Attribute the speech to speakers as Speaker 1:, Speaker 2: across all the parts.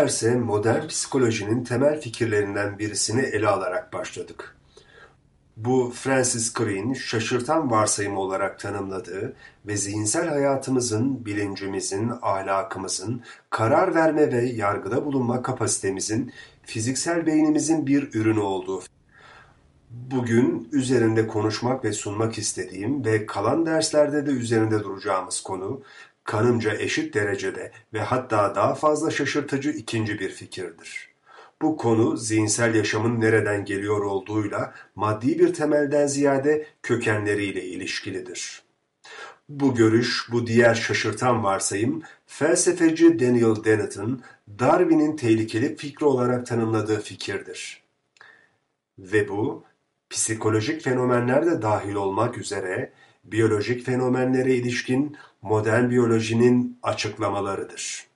Speaker 1: derse modern psikolojinin temel fikirlerinden birisini ele alarak başladık. Bu Francis Crick'in şaşırtan varsayım olarak tanımladığı ve zihinsel hayatımızın, bilincimizin, ahlakımızın, karar verme ve yargıda bulunma kapasitemizin, fiziksel beynimizin bir ürünü olduğu Bugün üzerinde konuşmak ve sunmak istediğim ve kalan derslerde de üzerinde duracağımız konu, kanımca eşit derecede ve hatta daha fazla şaşırtıcı ikinci bir fikirdir. Bu konu zihinsel yaşamın nereden geliyor olduğuyla maddi bir temelden ziyade kökenleriyle ilişkilidir. Bu görüş, bu diğer şaşırtan varsayım, felsefeci Daniel Dennett'ın Darwin'in tehlikeli fikri olarak tanımladığı fikirdir. Ve bu, psikolojik fenomenler de dahil olmak üzere biyolojik fenomenlere ilişkin modern biyolojinin açıklamalarıdır.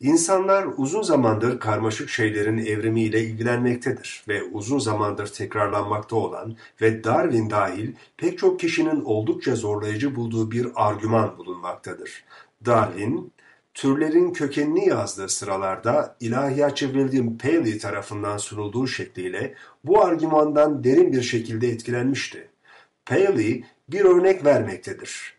Speaker 1: İnsanlar uzun zamandır karmaşık şeylerin evrimiyle ilgilenmektedir ve uzun zamandır tekrarlanmakta olan ve Darwin dahil pek çok kişinin oldukça zorlayıcı bulduğu bir argüman bulunmaktadır. Darwin, türlerin kökenini yazdığı sıralarda ilahiyatçı William Paley tarafından sunulduğu şekliyle bu argümandan derin bir şekilde etkilenmişti. Paley bir örnek vermektedir.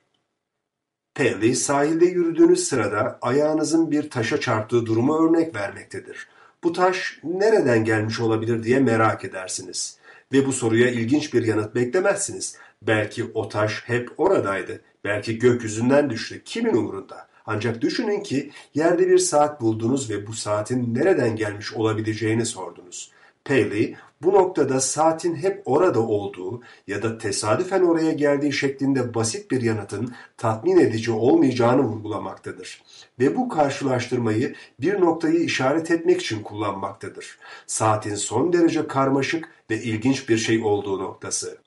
Speaker 1: Paley sahilde yürüdüğünüz sırada ayağınızın bir taşa çarptığı durumu örnek vermektedir. Bu taş nereden gelmiş olabilir diye merak edersiniz. Ve bu soruya ilginç bir yanıt beklemezsiniz. Belki o taş hep oradaydı. Belki gökyüzünden düştü. Kimin umurunda? Ancak düşünün ki yerde bir saat buldunuz ve bu saatin nereden gelmiş olabileceğini sordunuz. Paley bu noktada saatin hep orada olduğu ya da tesadüfen oraya geldiği şeklinde basit bir yanıtın tatmin edici olmayacağını vurgulamaktadır. Ve bu karşılaştırmayı bir noktayı işaret etmek için kullanmaktadır. Saatin son derece karmaşık ve ilginç bir şey olduğu noktası.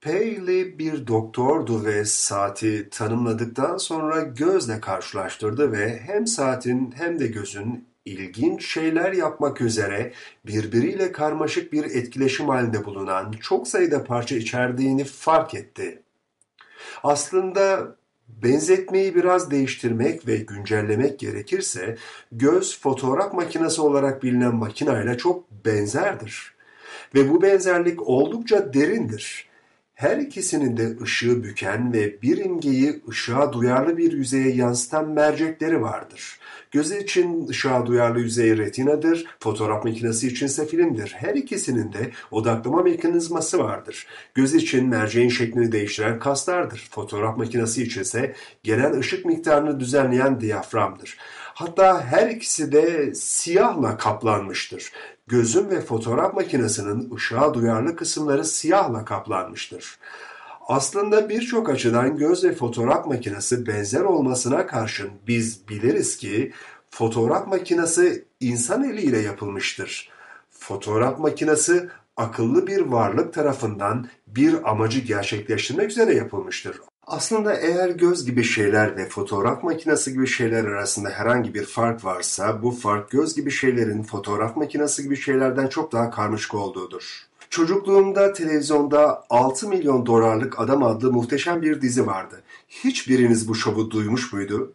Speaker 1: Paley bir doktordu ve saati tanımladıktan sonra gözle karşılaştırdı ve hem saatin hem de gözün ilginç şeyler yapmak üzere birbiriyle karmaşık bir etkileşim halinde bulunan çok sayıda parça içerdiğini fark etti. Aslında benzetmeyi biraz değiştirmek ve güncellemek gerekirse göz fotoğraf makinesi olarak bilinen makinayla çok benzerdir. Ve bu benzerlik oldukça derindir. Her ikisinin de ışığı büken ve bir imgeyi ışığa duyarlı bir yüzeye yansıtan mercekleri vardır. Göz için ışığa duyarlı yüzey retinadır, fotoğraf makinesi içinse filmdir. Her ikisinin de odaklama mekanizması vardır. Göz için merceğin şeklini değiştiren kaslardır. Fotoğraf makinesi içinse gelen ışık miktarını düzenleyen diyaframdır. Hatta her ikisi de siyahla kaplanmıştır. Gözün ve fotoğraf makinesinin ışığa duyarlı kısımları siyahla kaplanmıştır. Aslında birçok açıdan göz ve fotoğraf makinesi benzer olmasına karşın biz biliriz ki fotoğraf makinesi insan eliyle yapılmıştır. Fotoğraf makinesi akıllı bir varlık tarafından bir amacı gerçekleştirmek üzere yapılmıştır. Aslında eğer göz gibi şeyler ve fotoğraf makinesi gibi şeyler arasında herhangi bir fark varsa bu fark göz gibi şeylerin fotoğraf makinesi gibi şeylerden çok daha karmaşık olduğudur. Çocukluğumda televizyonda 6 milyon dolarlık adam adlı muhteşem bir dizi vardı. Hiçbiriniz bu şovu duymuş muydu?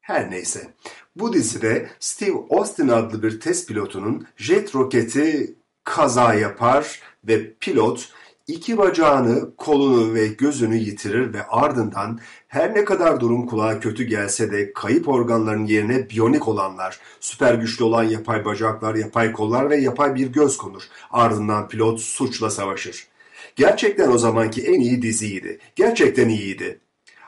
Speaker 1: Her neyse. Bu dizide Steve Austin adlı bir test pilotunun jet roketi kaza yapar ve pilot iki bacağını, kolunu ve gözünü yitirir ve ardından her ne kadar durum kulağa kötü gelse de kayıp organların yerine biyonik olanlar, süper güçlü olan yapay bacaklar, yapay kollar ve yapay bir göz konur. Ardından pilot suçla savaşır. Gerçekten o zamanki en iyi diziydi. Gerçekten iyiydi.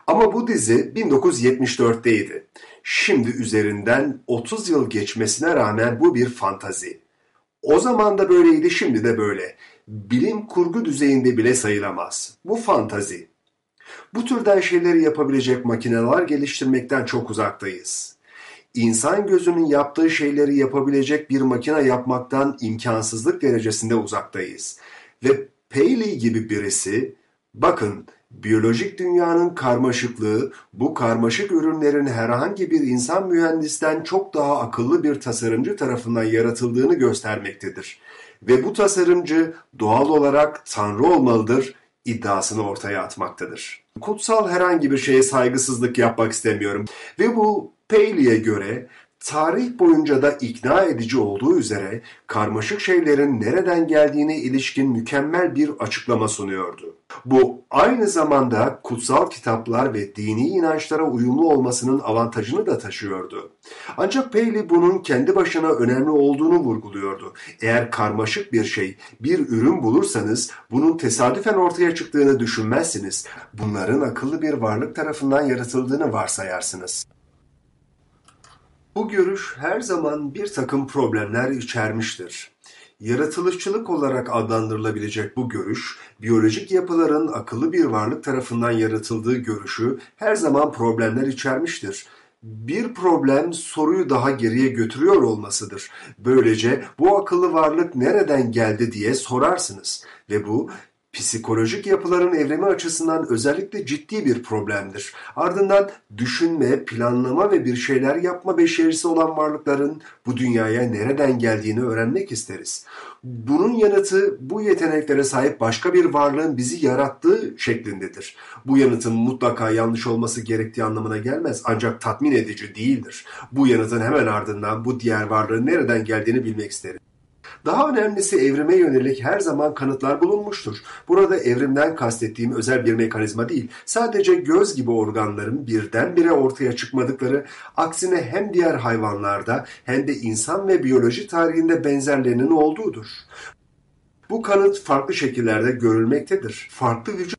Speaker 1: Ama bu dizi 1974'teydi. Şimdi üzerinden 30 yıl geçmesine rağmen bu bir fantazi. O zaman da böyleydi, şimdi de böyle bilim kurgu düzeyinde bile sayılamaz. Bu fantazi. Bu türden şeyleri yapabilecek makineler geliştirmekten çok uzaktayız. İnsan gözünün yaptığı şeyleri yapabilecek bir makine yapmaktan imkansızlık derecesinde uzaktayız. Ve Paley gibi birisi, bakın biyolojik dünyanın karmaşıklığı bu karmaşık ürünlerin herhangi bir insan mühendisten çok daha akıllı bir tasarımcı tarafından yaratıldığını göstermektedir ve bu tasarımcı doğal olarak Tanrı olmalıdır iddiasını ortaya atmaktadır. Kutsal herhangi bir şeye saygısızlık yapmak istemiyorum ve bu Paley'e göre Tarih boyunca da ikna edici olduğu üzere karmaşık şeylerin nereden geldiğine ilişkin mükemmel bir açıklama sunuyordu. Bu aynı zamanda kutsal kitaplar ve dini inançlara uyumlu olmasının avantajını da taşıyordu. Ancak Paley bunun kendi başına önemli olduğunu vurguluyordu. Eğer karmaşık bir şey, bir ürün bulursanız bunun tesadüfen ortaya çıktığını düşünmezsiniz. Bunların akıllı bir varlık tarafından yaratıldığını varsayarsınız. Bu görüş her zaman bir takım problemler içermiştir. Yaratılışçılık olarak adlandırılabilecek bu görüş, biyolojik yapıların akıllı bir varlık tarafından yaratıldığı görüşü her zaman problemler içermiştir. Bir problem soruyu daha geriye götürüyor olmasıdır. Böylece bu akıllı varlık nereden geldi diye sorarsınız ve bu psikolojik yapıların evrimi açısından özellikle ciddi bir problemdir. Ardından düşünme, planlama ve bir şeyler yapma becerisi olan varlıkların bu dünyaya nereden geldiğini öğrenmek isteriz. Bunun yanıtı bu yeteneklere sahip başka bir varlığın bizi yarattığı şeklindedir. Bu yanıtın mutlaka yanlış olması gerektiği anlamına gelmez ancak tatmin edici değildir. Bu yanıtın hemen ardından bu diğer varlığın nereden geldiğini bilmek isteriz. Daha önemlisi evrime yönelik her zaman kanıtlar bulunmuştur. Burada evrimden kastettiğim özel bir mekanizma değil, sadece göz gibi organların birdenbire ortaya çıkmadıkları, aksine hem diğer hayvanlarda hem de insan ve biyoloji tarihinde benzerlerinin olduğudur. Bu kanıt farklı şekillerde görülmektedir. Farklı vücut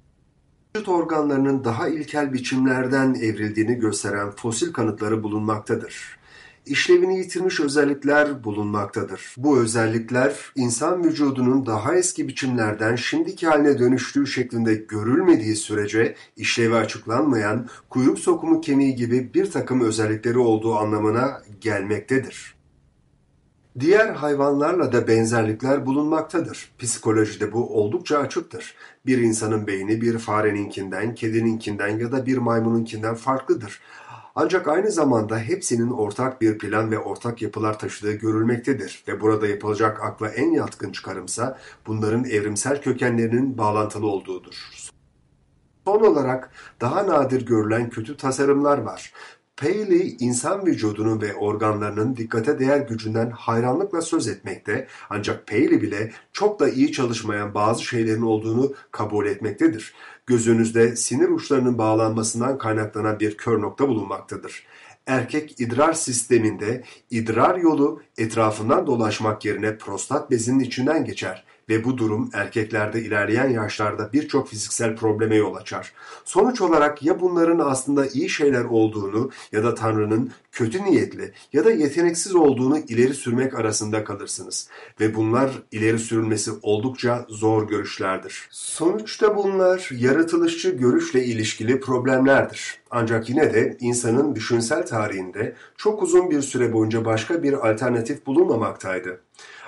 Speaker 1: vücut organlarının daha ilkel biçimlerden evrildiğini gösteren fosil kanıtları bulunmaktadır işlevini yitirmiş özellikler bulunmaktadır. Bu özellikler insan vücudunun daha eski biçimlerden şimdiki haline dönüştüğü şeklinde görülmediği sürece işlevi açıklanmayan kuyruk sokumu kemiği gibi bir takım özellikleri olduğu anlamına gelmektedir. Diğer hayvanlarla da benzerlikler bulunmaktadır. Psikolojide bu oldukça açıktır. Bir insanın beyni bir fareninkinden, kedininkinden ya da bir maymununkinden farklıdır. Ancak aynı zamanda hepsinin ortak bir plan ve ortak yapılar taşıdığı görülmektedir ve burada yapılacak akla en yatkın çıkarımsa bunların evrimsel kökenlerinin bağlantılı olduğudur. Son olarak daha nadir görülen kötü tasarımlar var. Paley insan vücudunun ve organlarının dikkate değer gücünden hayranlıkla söz etmekte ancak Paley bile çok da iyi çalışmayan bazı şeylerin olduğunu kabul etmektedir gözünüzde sinir uçlarının bağlanmasından kaynaklanan bir kör nokta bulunmaktadır. Erkek idrar sisteminde idrar yolu etrafından dolaşmak yerine prostat bezinin içinden geçer ve bu durum erkeklerde ilerleyen yaşlarda birçok fiziksel probleme yol açar. Sonuç olarak ya bunların aslında iyi şeyler olduğunu ya da Tanrı'nın kötü niyetli ya da yeteneksiz olduğunu ileri sürmek arasında kalırsınız ve bunlar ileri sürülmesi oldukça zor görüşlerdir. Sonuçta bunlar yaratılışçı görüşle ilişkili problemlerdir. Ancak yine de insanın düşünsel tarihinde çok uzun bir süre boyunca başka bir alternatif bulunmamaktaydı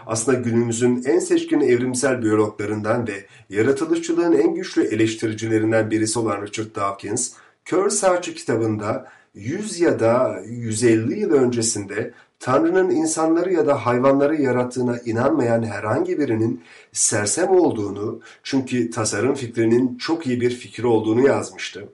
Speaker 1: aslında günümüzün en seçkin evrimsel biyologlarından ve yaratılışçılığın en güçlü eleştiricilerinden birisi olan Richard Dawkins, Kör Sağçı kitabında 100 ya da 150 yıl öncesinde Tanrı'nın insanları ya da hayvanları yarattığına inanmayan herhangi birinin sersem olduğunu, çünkü tasarım fikrinin çok iyi bir fikir olduğunu yazmıştı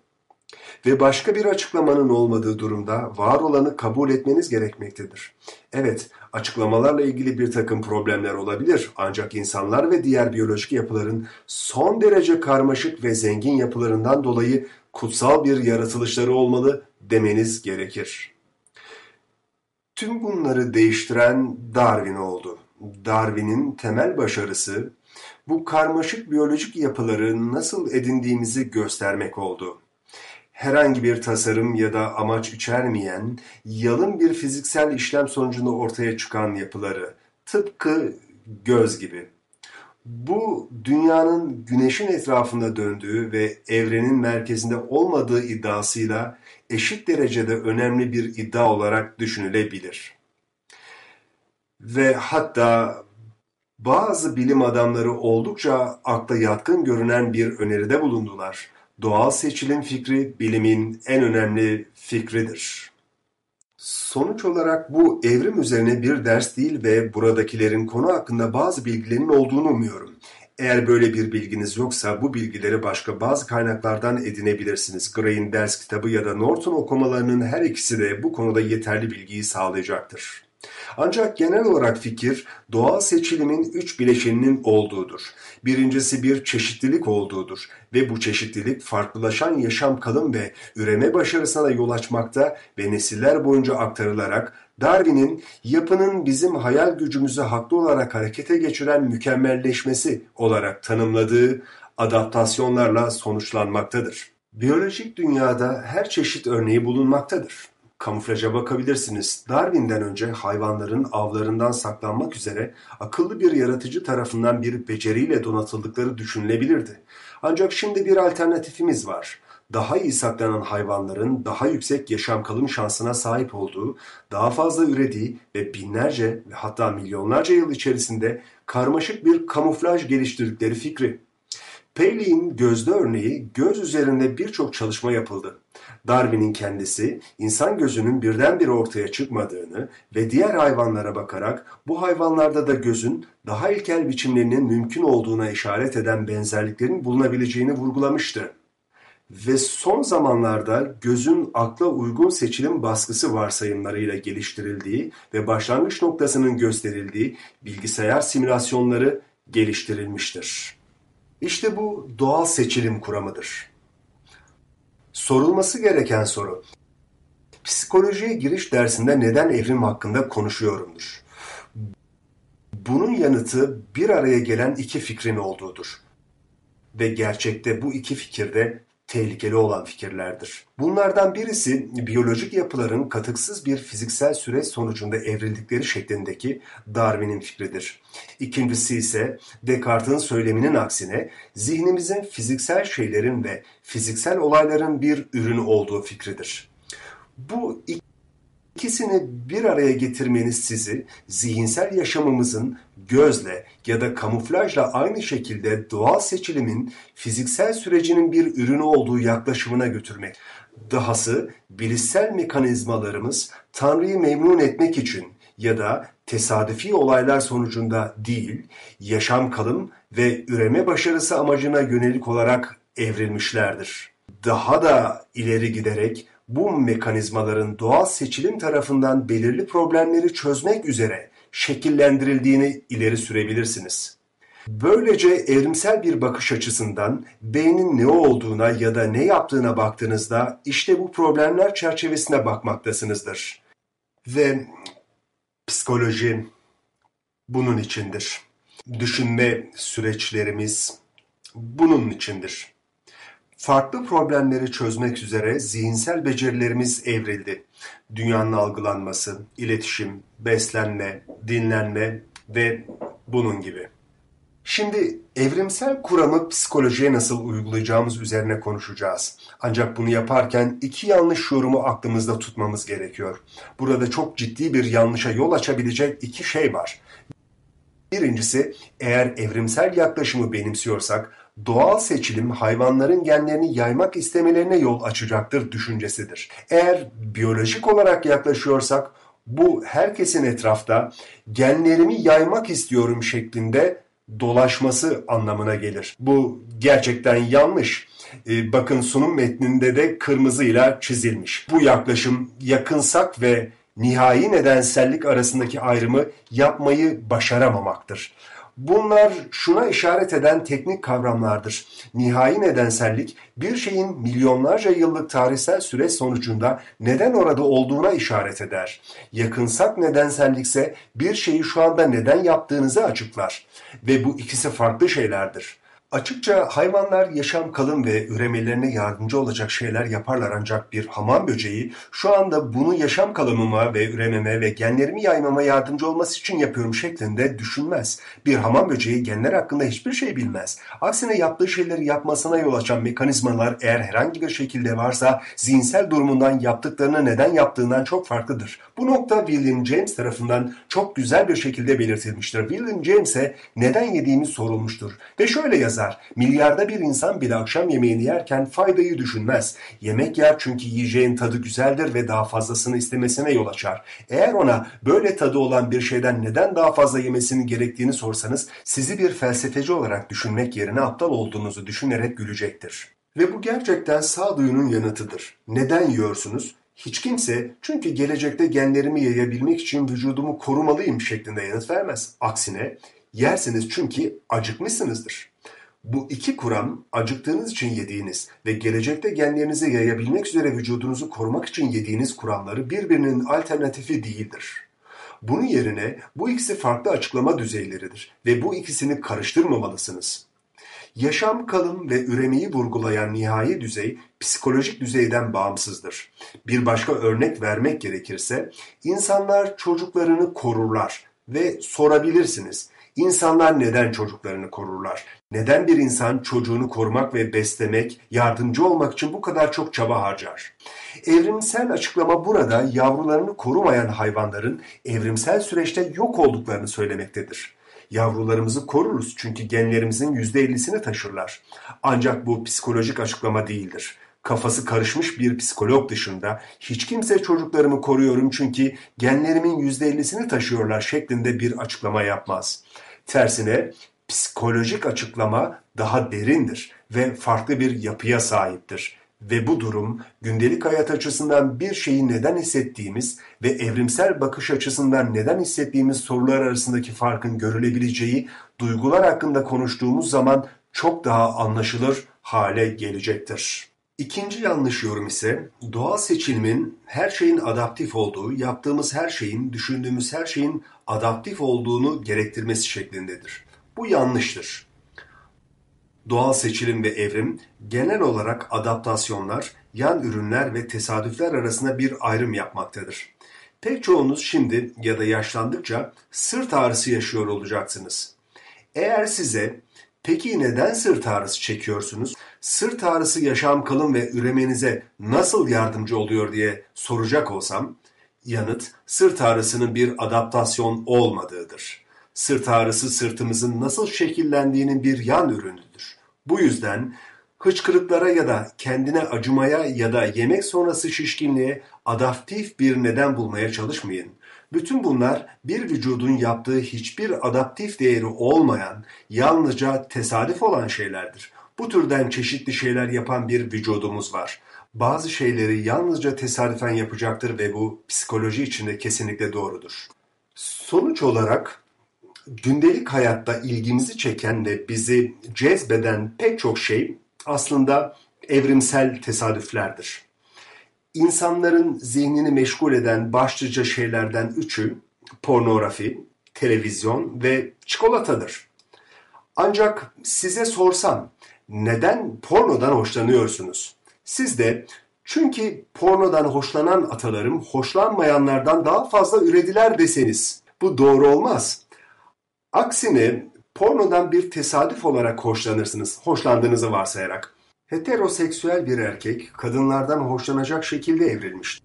Speaker 1: ve başka bir açıklamanın olmadığı durumda var olanı kabul etmeniz gerekmektedir. Evet, açıklamalarla ilgili bir takım problemler olabilir ancak insanlar ve diğer biyolojik yapıların son derece karmaşık ve zengin yapılarından dolayı kutsal bir yaratılışları olmalı demeniz gerekir. Tüm bunları değiştiren Darwin oldu. Darwin'in temel başarısı bu karmaşık biyolojik yapıları nasıl edindiğimizi göstermek oldu herhangi bir tasarım ya da amaç içermeyen, yalın bir fiziksel işlem sonucunda ortaya çıkan yapıları, tıpkı göz gibi. Bu dünyanın güneşin etrafında döndüğü ve evrenin merkezinde olmadığı iddiasıyla eşit derecede önemli bir iddia olarak düşünülebilir. Ve hatta bazı bilim adamları oldukça akla yatkın görünen bir öneride bulundular. Doğal seçilim fikri bilimin en önemli fikridir. Sonuç olarak bu evrim üzerine bir ders değil ve buradakilerin konu hakkında bazı bilgilerin olduğunu umuyorum. Eğer böyle bir bilginiz yoksa bu bilgileri başka bazı kaynaklardan edinebilirsiniz. Gray'in ders kitabı ya da Norton okumalarının her ikisi de bu konuda yeterli bilgiyi sağlayacaktır. Ancak genel olarak fikir doğal seçilimin üç bileşeninin olduğudur. Birincisi bir çeşitlilik olduğudur ve bu çeşitlilik farklılaşan yaşam kalım ve üreme başarısına yol açmakta ve nesiller boyunca aktarılarak Darwin'in yapının bizim hayal gücümüzü haklı olarak harekete geçiren mükemmelleşmesi olarak tanımladığı adaptasyonlarla sonuçlanmaktadır. Biyolojik dünyada her çeşit örneği bulunmaktadır. Kamuflaja bakabilirsiniz. Darwin'den önce hayvanların avlarından saklanmak üzere akıllı bir yaratıcı tarafından bir beceriyle donatıldıkları düşünülebilirdi. Ancak şimdi bir alternatifimiz var. Daha iyi saklanan hayvanların daha yüksek yaşam kalım şansına sahip olduğu, daha fazla ürediği ve binlerce ve hatta milyonlarca yıl içerisinde karmaşık bir kamuflaj geliştirdikleri fikri. Paley'in gözde örneği göz üzerinde birçok çalışma yapıldı. Darwin'in kendisi insan gözünün birdenbire ortaya çıkmadığını ve diğer hayvanlara bakarak bu hayvanlarda da gözün daha ilkel biçimlerinin mümkün olduğuna işaret eden benzerliklerin bulunabileceğini vurgulamıştı. Ve son zamanlarda gözün akla uygun seçilim baskısı varsayımlarıyla geliştirildiği ve başlangıç noktasının gösterildiği bilgisayar simülasyonları geliştirilmiştir. İşte bu doğal seçilim kuramıdır. Sorulması gereken soru, psikolojiye giriş dersinde neden evrim hakkında konuşuyorumdur? Bunun yanıtı bir araya gelen iki fikrin olduğudur. Ve gerçekte bu iki fikir de tehlikeli olan fikirlerdir. Bunlardan birisi biyolojik yapıların katıksız bir fiziksel süreç sonucunda evrildikleri şeklindeki Darwin'in fikridir. İkincisi ise Descartes'in söyleminin aksine zihnimizin fiziksel şeylerin ve fiziksel olayların bir ürünü olduğu fikridir. Bu İkisini bir araya getirmeniz sizi zihinsel yaşamımızın gözle ya da kamuflajla aynı şekilde doğal seçilimin fiziksel sürecinin bir ürünü olduğu yaklaşımına götürmek. Dahası bilişsel mekanizmalarımız Tanrı'yı memnun etmek için ya da tesadüfi olaylar sonucunda değil, yaşam kalım ve üreme başarısı amacına yönelik olarak evrilmişlerdir. Daha da ileri giderek bu mekanizmaların doğal seçilim tarafından belirli problemleri çözmek üzere şekillendirildiğini ileri sürebilirsiniz. Böylece evrimsel bir bakış açısından beynin ne olduğuna ya da ne yaptığına baktığınızda işte bu problemler çerçevesine bakmaktasınızdır. Ve psikoloji bunun içindir. Düşünme süreçlerimiz bunun içindir. Farklı problemleri çözmek üzere zihinsel becerilerimiz evrildi. Dünyanın algılanması, iletişim, beslenme, dinlenme ve bunun gibi. Şimdi evrimsel kuramı psikolojiye nasıl uygulayacağımız üzerine konuşacağız. Ancak bunu yaparken iki yanlış yorumu aklımızda tutmamız gerekiyor. Burada çok ciddi bir yanlışa yol açabilecek iki şey var. Birincisi eğer evrimsel yaklaşımı benimsiyorsak doğal seçilim hayvanların genlerini yaymak istemelerine yol açacaktır düşüncesidir. Eğer biyolojik olarak yaklaşıyorsak bu herkesin etrafta genlerimi yaymak istiyorum şeklinde dolaşması anlamına gelir. Bu gerçekten yanlış. Ee, bakın sunum metninde de kırmızıyla çizilmiş. Bu yaklaşım yakınsak ve nihai nedensellik arasındaki ayrımı yapmayı başaramamaktır. Bunlar şuna işaret eden teknik kavramlardır. Nihai nedensellik bir şeyin milyonlarca yıllık tarihsel süreç sonucunda neden orada olduğuna işaret eder. Yakınsak nedensellikse bir şeyi şu anda neden yaptığınızı açıklar. Ve bu ikisi farklı şeylerdir. Açıkça hayvanlar yaşam kalım ve üremelerine yardımcı olacak şeyler yaparlar ancak bir hamam böceği şu anda bunu yaşam kalımıma ve ürememe ve genlerimi yaymama yardımcı olması için yapıyorum şeklinde düşünmez. Bir hamam böceği genler hakkında hiçbir şey bilmez. Aksine yaptığı şeyleri yapmasına yol açan mekanizmalar eğer herhangi bir şekilde varsa zihinsel durumundan yaptıklarını neden yaptığından çok farklıdır. Bu nokta William James tarafından çok güzel bir şekilde belirtilmiştir. William James'e neden yediğimiz sorulmuştur ve şöyle yazar yazar. Milyarda bir insan bile akşam yemeğini yerken faydayı düşünmez. Yemek yer çünkü yiyeceğin tadı güzeldir ve daha fazlasını istemesine yol açar. Eğer ona böyle tadı olan bir şeyden neden daha fazla yemesinin gerektiğini sorsanız sizi bir felsefeci olarak düşünmek yerine aptal olduğunuzu düşünerek gülecektir. Ve bu gerçekten sağduyunun yanıtıdır. Neden yiyorsunuz? Hiç kimse çünkü gelecekte genlerimi yayabilmek için vücudumu korumalıyım şeklinde yanıt vermez. Aksine yersiniz çünkü acıkmışsınızdır. Bu iki kuram acıktığınız için yediğiniz ve gelecekte genlerinizi yayabilmek üzere vücudunuzu korumak için yediğiniz kuramları birbirinin alternatifi değildir. Bunun yerine bu ikisi farklı açıklama düzeyleridir ve bu ikisini karıştırmamalısınız. Yaşam kalım ve üremeyi vurgulayan nihai düzey psikolojik düzeyden bağımsızdır. Bir başka örnek vermek gerekirse insanlar çocuklarını korurlar ve sorabilirsiniz. İnsanlar neden çocuklarını korurlar? Neden bir insan çocuğunu korumak ve beslemek, yardımcı olmak için bu kadar çok çaba harcar? Evrimsel açıklama burada yavrularını korumayan hayvanların evrimsel süreçte yok olduklarını söylemektedir. Yavrularımızı koruruz çünkü genlerimizin yüzde ellisini taşırlar. Ancak bu psikolojik açıklama değildir. Kafası karışmış bir psikolog dışında hiç kimse çocuklarımı koruyorum çünkü genlerimin yüzde ellisini taşıyorlar şeklinde bir açıklama yapmaz. Tersine psikolojik açıklama daha derindir ve farklı bir yapıya sahiptir. Ve bu durum gündelik hayat açısından bir şeyi neden hissettiğimiz ve evrimsel bakış açısından neden hissettiğimiz sorular arasındaki farkın görülebileceği duygular hakkında konuştuğumuz zaman çok daha anlaşılır hale gelecektir. İkinci yanlış yorum ise doğal seçilimin her şeyin adaptif olduğu, yaptığımız her şeyin, düşündüğümüz her şeyin adaptif olduğunu gerektirmesi şeklindedir. Bu yanlıştır. Doğal seçilim ve evrim genel olarak adaptasyonlar, yan ürünler ve tesadüfler arasında bir ayrım yapmaktadır. Pek çoğunuz şimdi ya da yaşlandıkça sırt ağrısı yaşıyor olacaksınız. Eğer size peki neden sırt ağrısı çekiyorsunuz? Sırt ağrısı yaşam kalın ve üremenize nasıl yardımcı oluyor diye soracak olsam, yanıt sırt ağrısının bir adaptasyon olmadığıdır. Sırt ağrısı sırtımızın nasıl şekillendiğinin bir yan ürünüdür. Bu yüzden hıçkırıklara ya da kendine acımaya ya da yemek sonrası şişkinliğe adaptif bir neden bulmaya çalışmayın. Bütün bunlar bir vücudun yaptığı hiçbir adaptif değeri olmayan, yalnızca tesadüf olan şeylerdir. Bu türden çeşitli şeyler yapan bir vücudumuz var. Bazı şeyleri yalnızca tesadüfen yapacaktır ve bu psikoloji içinde kesinlikle doğrudur. Sonuç olarak gündelik hayatta ilgimizi çeken ve bizi cezbeden pek çok şey aslında evrimsel tesadüflerdir. İnsanların zihnini meşgul eden başlıca şeylerden üçü pornografi, televizyon ve çikolatadır. Ancak size sorsam neden pornodan hoşlanıyorsunuz? Siz de çünkü pornodan hoşlanan atalarım hoşlanmayanlardan daha fazla ürediler deseniz bu doğru olmaz. Aksine pornodan bir tesadüf olarak hoşlanırsınız, hoşlandığınızı varsayarak. Heteroseksüel bir erkek kadınlardan hoşlanacak şekilde evrilmiştir.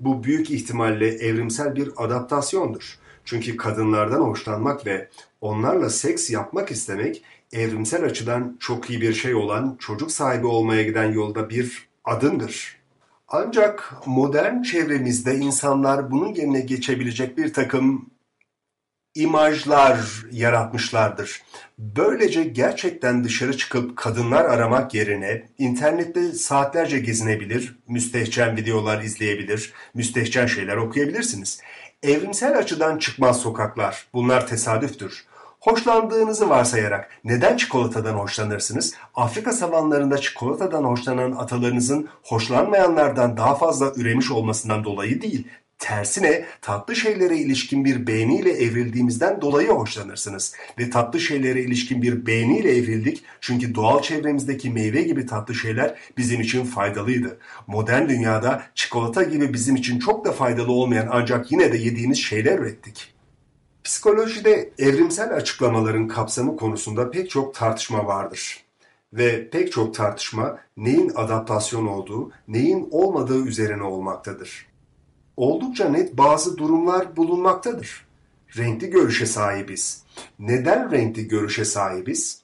Speaker 1: Bu büyük ihtimalle evrimsel bir adaptasyondur. Çünkü kadınlardan hoşlanmak ve onlarla seks yapmak istemek evrimsel açıdan çok iyi bir şey olan çocuk sahibi olmaya giden yolda bir adımdır. Ancak modern çevremizde insanlar bunun yerine geçebilecek bir takım imajlar yaratmışlardır. Böylece gerçekten dışarı çıkıp kadınlar aramak yerine internette saatlerce gezinebilir, müstehcen videolar izleyebilir, müstehcen şeyler okuyabilirsiniz. Evrimsel açıdan çıkmaz sokaklar. Bunlar tesadüftür. Hoşlandığınızı varsayarak neden çikolatadan hoşlanırsınız? Afrika savanlarında çikolatadan hoşlanan atalarınızın hoşlanmayanlardan daha fazla üremiş olmasından dolayı değil, Tersine tatlı şeylere ilişkin bir beğeniyle evrildiğimizden dolayı hoşlanırsınız. Ve tatlı şeylere ilişkin bir beğeniyle evrildik çünkü doğal çevremizdeki meyve gibi tatlı şeyler bizim için faydalıydı. Modern dünyada çikolata gibi bizim için çok da faydalı olmayan ancak yine de yediğimiz şeyler ürettik. Psikolojide evrimsel açıklamaların kapsamı konusunda pek çok tartışma vardır. Ve pek çok tartışma neyin adaptasyon olduğu, neyin olmadığı üzerine olmaktadır oldukça net bazı durumlar bulunmaktadır. renkli görüşe sahibiz. Neden renkli görüşe sahibiz?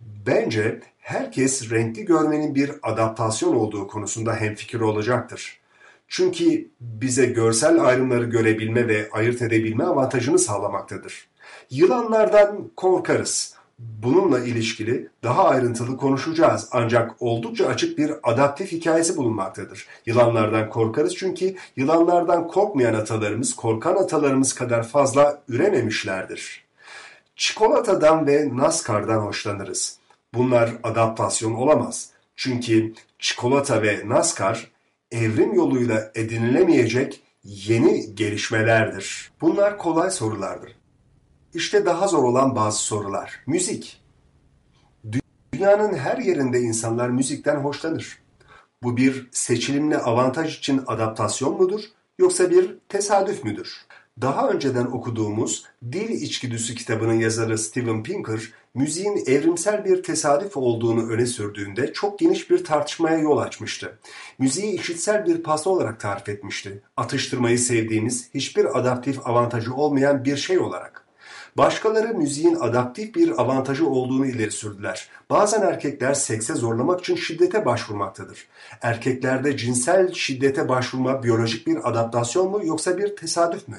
Speaker 1: Bence herkes renkli görmenin bir adaptasyon olduğu konusunda hemfikir olacaktır. Çünkü bize görsel ayrımları görebilme ve ayırt edebilme avantajını sağlamaktadır. Yılanlardan korkarız. Bununla ilişkili daha ayrıntılı konuşacağız ancak oldukça açık bir adaptif hikayesi bulunmaktadır. Yılanlardan korkarız çünkü yılanlardan korkmayan atalarımız korkan atalarımız kadar fazla ürememişlerdir. Çikolatadan ve NASCAR'dan hoşlanırız. Bunlar adaptasyon olamaz. Çünkü çikolata ve NASCAR evrim yoluyla edinilemeyecek yeni gelişmelerdir. Bunlar kolay sorulardır. İşte daha zor olan bazı sorular. Müzik. Dünyanın her yerinde insanlar müzikten hoşlanır. Bu bir seçilimli avantaj için adaptasyon mudur yoksa bir tesadüf müdür? Daha önceden okuduğumuz Dil İçgüdüsü kitabının yazarı Steven Pinker, müziğin evrimsel bir tesadüf olduğunu öne sürdüğünde çok geniş bir tartışmaya yol açmıştı. Müziği işitsel bir pasta olarak tarif etmişti. Atıştırmayı sevdiğimiz, hiçbir adaptif avantajı olmayan bir şey olarak. Başkaları müziğin adaptif bir avantajı olduğunu ileri sürdüler. Bazen erkekler sekse zorlamak için şiddete başvurmaktadır. Erkeklerde cinsel şiddete başvurma biyolojik bir adaptasyon mu yoksa bir tesadüf mü?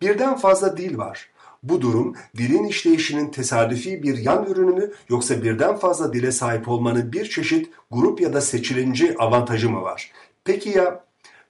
Speaker 1: Birden fazla dil var. Bu durum dilin işleyişinin tesadüfi bir yan ürünü mü yoksa birden fazla dile sahip olmanın bir çeşit grup ya da seçilinci avantajı mı var? Peki ya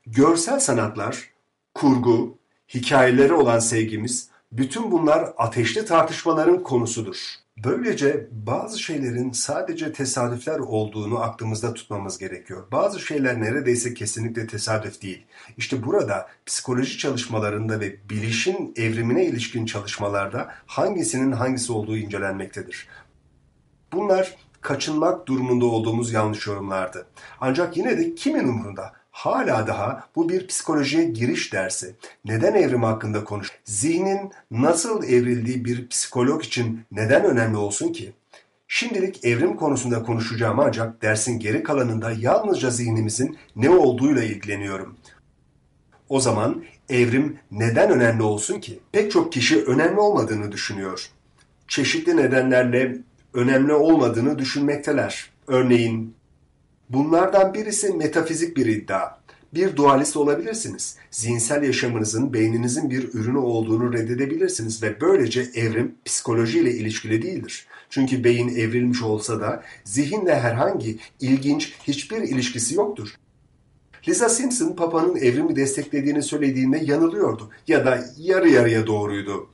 Speaker 1: görsel sanatlar, kurgu, hikayeleri olan sevgimiz, bütün bunlar ateşli tartışmaların konusudur. Böylece bazı şeylerin sadece tesadüfler olduğunu aklımızda tutmamız gerekiyor. Bazı şeyler neredeyse kesinlikle tesadüf değil. İşte burada psikoloji çalışmalarında ve bilişin evrimine ilişkin çalışmalarda hangisinin hangisi olduğu incelenmektedir. Bunlar kaçınmak durumunda olduğumuz yanlış yorumlardı. Ancak yine de kimin umurunda? Hala daha bu bir psikolojiye giriş dersi. Neden evrim hakkında konuş? Zihnin nasıl evrildiği bir psikolog için neden önemli olsun ki? Şimdilik evrim konusunda konuşacağım ancak dersin geri kalanında yalnızca zihnimizin ne olduğuyla ilgileniyorum. O zaman evrim neden önemli olsun ki? Pek çok kişi önemli olmadığını düşünüyor. Çeşitli nedenlerle önemli olmadığını düşünmekteler. Örneğin Bunlardan birisi metafizik bir iddia. Bir dualist olabilirsiniz. Zihinsel yaşamınızın beyninizin bir ürünü olduğunu reddedebilirsiniz ve böylece evrim psikoloji ile ilişkili değildir. Çünkü beyin evrilmiş olsa da zihinle herhangi ilginç hiçbir ilişkisi yoktur. Lisa Simpson Papa'nın evrimi desteklediğini söylediğinde yanılıyordu ya da yarı yarıya doğruydu.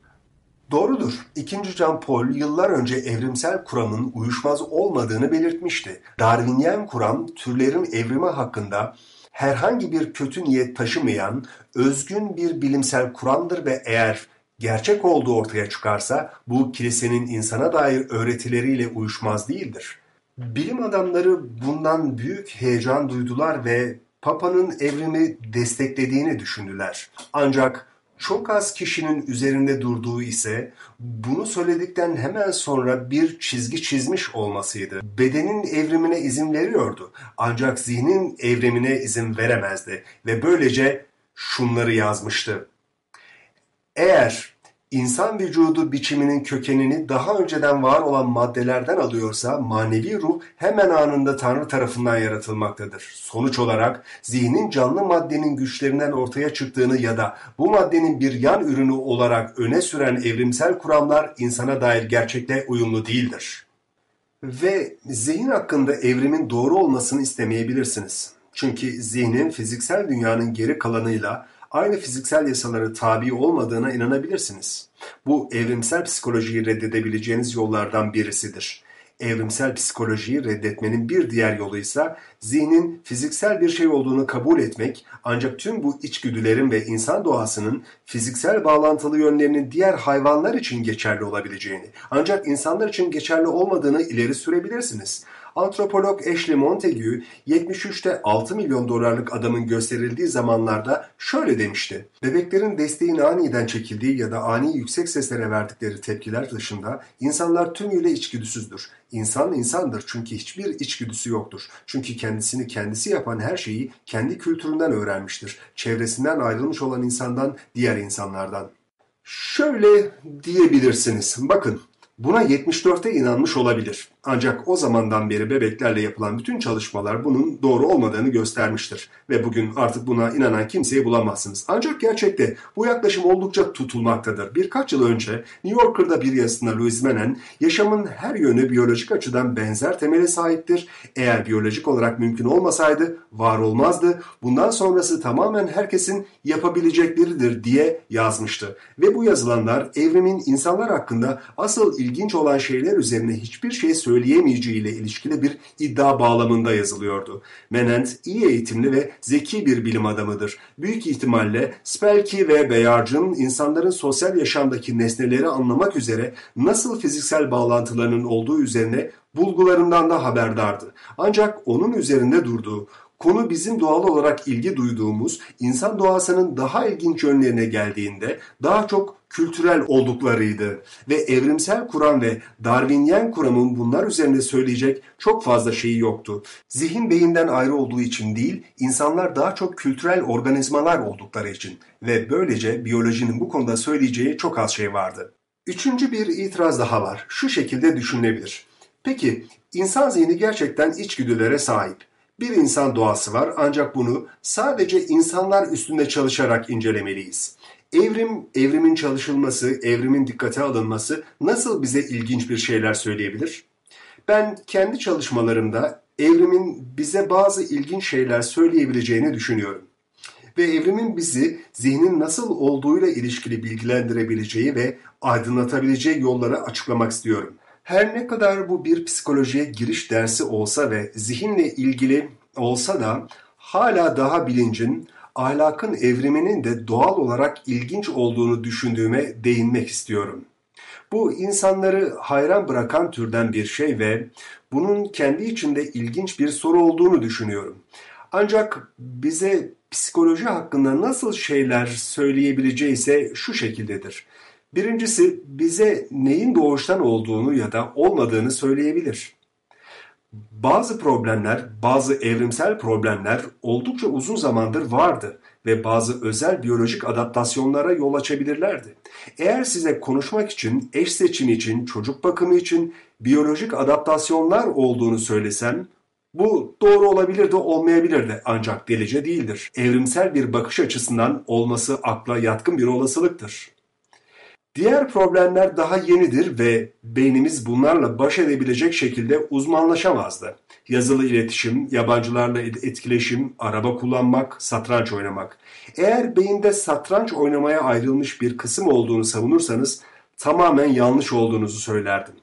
Speaker 1: Doğrudur. İkinci Jean Paul yıllar önce evrimsel kuramın uyuşmaz olmadığını belirtmişti. Darwinyen kuram türlerin evrimi hakkında herhangi bir kötü niyet taşımayan özgün bir bilimsel kuramdır ve eğer gerçek olduğu ortaya çıkarsa bu kilisenin insana dair öğretileriyle uyuşmaz değildir. Bilim adamları bundan büyük heyecan duydular ve Papa'nın evrimi desteklediğini düşündüler. Ancak çok az kişinin üzerinde durduğu ise bunu söyledikten hemen sonra bir çizgi çizmiş olmasıydı. Bedenin evrimine izin veriyordu ancak zihnin evrimine izin veremezdi ve böylece şunları yazmıştı. Eğer İnsan vücudu biçiminin kökenini daha önceden var olan maddelerden alıyorsa manevi ruh hemen anında Tanrı tarafından yaratılmaktadır. Sonuç olarak zihnin canlı maddenin güçlerinden ortaya çıktığını ya da bu maddenin bir yan ürünü olarak öne süren evrimsel kuramlar insana dair gerçekle uyumlu değildir. Ve zihin hakkında evrimin doğru olmasını istemeyebilirsiniz. Çünkü zihnin fiziksel dünyanın geri kalanıyla aynı fiziksel yasaları tabi olmadığına inanabilirsiniz. Bu evrimsel psikolojiyi reddedebileceğiniz yollardan birisidir. Evrimsel psikolojiyi reddetmenin bir diğer yolu ise zihnin fiziksel bir şey olduğunu kabul etmek ancak tüm bu içgüdülerin ve insan doğasının fiziksel bağlantılı yönlerinin diğer hayvanlar için geçerli olabileceğini ancak insanlar için geçerli olmadığını ileri sürebilirsiniz. Antropolog Ashley Montague 73'te 6 milyon dolarlık adamın gösterildiği zamanlarda şöyle demişti. Bebeklerin desteğin aniden çekildiği ya da ani yüksek seslere verdikleri tepkiler dışında insanlar tümüyle içgüdüsüzdür. İnsan insandır çünkü hiçbir içgüdüsü yoktur. Çünkü kendisini kendisi yapan her şeyi kendi kültüründen öğrenmiştir. Çevresinden ayrılmış olan insandan, diğer insanlardan. Şöyle diyebilirsiniz. Bakın Buna 74'te inanmış olabilir. Ancak o zamandan beri bebeklerle yapılan bütün çalışmalar bunun doğru olmadığını göstermiştir. Ve bugün artık buna inanan kimseyi bulamazsınız. Ancak gerçekte bu yaklaşım oldukça tutulmaktadır. Birkaç yıl önce New Yorker'da bir yazısında Louis Menen, yaşamın her yönü biyolojik açıdan benzer temele sahiptir. Eğer biyolojik olarak mümkün olmasaydı var olmazdı. Bundan sonrası tamamen herkesin yapabilecekleridir diye yazmıştı. Ve bu yazılanlar evrimin insanlar hakkında asıl ilginç olan şeyler üzerine hiçbir şey söyleyemeyeceğiyle ilişkili bir iddia bağlamında yazılıyordu. Menent iyi eğitimli ve zeki bir bilim adamıdır. Büyük ihtimalle Spelky ve Bayarc'ın insanların sosyal yaşamdaki nesneleri anlamak üzere nasıl fiziksel bağlantılarının olduğu üzerine bulgularından da haberdardı. Ancak onun üzerinde durduğu, konu bizim doğal olarak ilgi duyduğumuz insan doğasının daha ilginç yönlerine geldiğinde daha çok kültürel olduklarıydı ve evrimsel kuram ve Darwinyen kuramın bunlar üzerinde söyleyecek çok fazla şeyi yoktu. Zihin beyinden ayrı olduğu için değil, insanlar daha çok kültürel organizmalar oldukları için ve böylece biyolojinin bu konuda söyleyeceği çok az şey vardı. Üçüncü bir itiraz daha var. Şu şekilde düşünülebilir. Peki, insan zihni gerçekten içgüdülere sahip. Bir insan doğası var ancak bunu sadece insanlar üstünde çalışarak incelemeliyiz. Evrim, evrimin çalışılması, evrimin dikkate alınması nasıl bize ilginç bir şeyler söyleyebilir? Ben kendi çalışmalarımda evrimin bize bazı ilginç şeyler söyleyebileceğini düşünüyorum. Ve evrimin bizi zihnin nasıl olduğuyla ilişkili bilgilendirebileceği ve aydınlatabileceği yolları açıklamak istiyorum. Her ne kadar bu bir psikolojiye giriş dersi olsa ve zihinle ilgili olsa da hala daha bilincin, ahlakın evriminin de doğal olarak ilginç olduğunu düşündüğüme değinmek istiyorum. Bu insanları hayran bırakan türden bir şey ve bunun kendi içinde ilginç bir soru olduğunu düşünüyorum. Ancak bize psikoloji hakkında nasıl şeyler söyleyebileceği ise şu şekildedir. Birincisi bize neyin doğuştan olduğunu ya da olmadığını söyleyebilir. Bazı problemler, bazı evrimsel problemler oldukça uzun zamandır vardı ve bazı özel biyolojik adaptasyonlara yol açabilirlerdi. Eğer size konuşmak için, eş seçimi için, çocuk bakımı için biyolojik adaptasyonlar olduğunu söylesem, bu doğru olabilir de olmayabilir de ancak delice değildir. Evrimsel bir bakış açısından olması akla yatkın bir olasılıktır. Diğer problemler daha yenidir ve beynimiz bunlarla baş edebilecek şekilde uzmanlaşamazdı. Yazılı iletişim, yabancılarla etkileşim, araba kullanmak, satranç oynamak. Eğer beyinde satranç oynamaya ayrılmış bir kısım olduğunu savunursanız tamamen yanlış olduğunuzu söylerdim.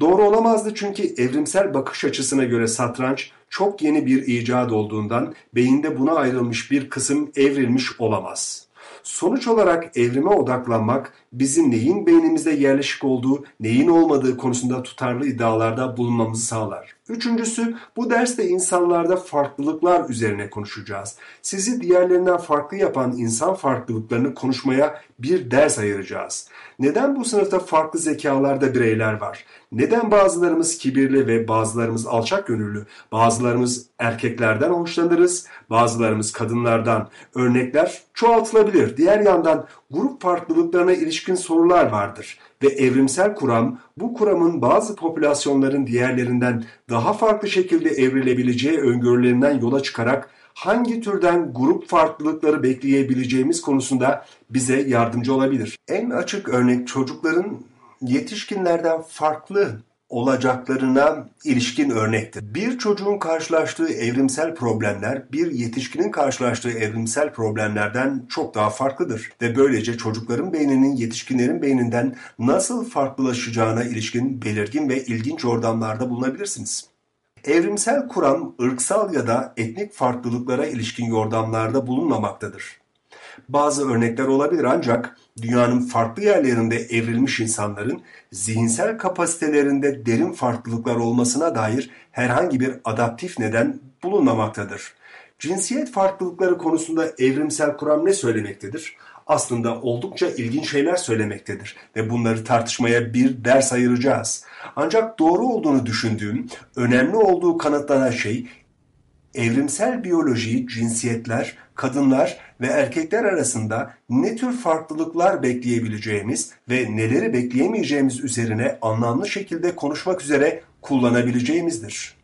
Speaker 1: Doğru olamazdı çünkü evrimsel bakış açısına göre satranç çok yeni bir icat olduğundan beyinde buna ayrılmış bir kısım evrilmiş olamaz.'' Sonuç olarak evrime odaklanmak bizim neyin beynimizde yerleşik olduğu, neyin olmadığı konusunda tutarlı iddialarda bulunmamızı sağlar. Üçüncüsü bu derste insanlarda farklılıklar üzerine konuşacağız. Sizi diğerlerinden farklı yapan insan farklılıklarını konuşmaya bir ders ayıracağız. Neden bu sınıfta farklı zekalarda bireyler var? Neden bazılarımız kibirli ve bazılarımız alçak gönüllü, bazılarımız erkeklerden hoşlanırız, bazılarımız kadınlardan? Örnekler çoğaltılabilir. Diğer yandan grup farklılıklarına ilişkin sorular vardır ve evrimsel kuram bu kuramın bazı popülasyonların diğerlerinden daha farklı şekilde evrilebileceği öngörülerinden yola çıkarak hangi türden grup farklılıkları bekleyebileceğimiz konusunda bize yardımcı olabilir. En açık örnek çocukların yetişkinlerden farklı olacaklarına ilişkin örnektir. Bir çocuğun karşılaştığı evrimsel problemler bir yetişkinin karşılaştığı evrimsel problemlerden çok daha farklıdır ve böylece çocukların beyninin yetişkinlerin beyninden nasıl farklılaşacağına ilişkin belirgin ve ilginç ortamlarda bulunabilirsiniz. Evrimsel kuram ırksal ya da etnik farklılıklara ilişkin yordamlarda bulunmamaktadır. Bazı örnekler olabilir ancak dünyanın farklı yerlerinde evrilmiş insanların zihinsel kapasitelerinde derin farklılıklar olmasına dair herhangi bir adaptif neden bulunmamaktadır. Cinsiyet farklılıkları konusunda evrimsel kuram ne söylemektedir? Aslında oldukça ilginç şeyler söylemektedir ve bunları tartışmaya bir ders ayıracağız. Ancak doğru olduğunu düşündüğüm, önemli olduğu kanıtlanan şey evrimsel biyoloji, cinsiyetler, kadınlar ve erkekler arasında ne tür farklılıklar bekleyebileceğimiz ve neleri bekleyemeyeceğimiz üzerine anlamlı şekilde konuşmak üzere kullanabileceğimizdir.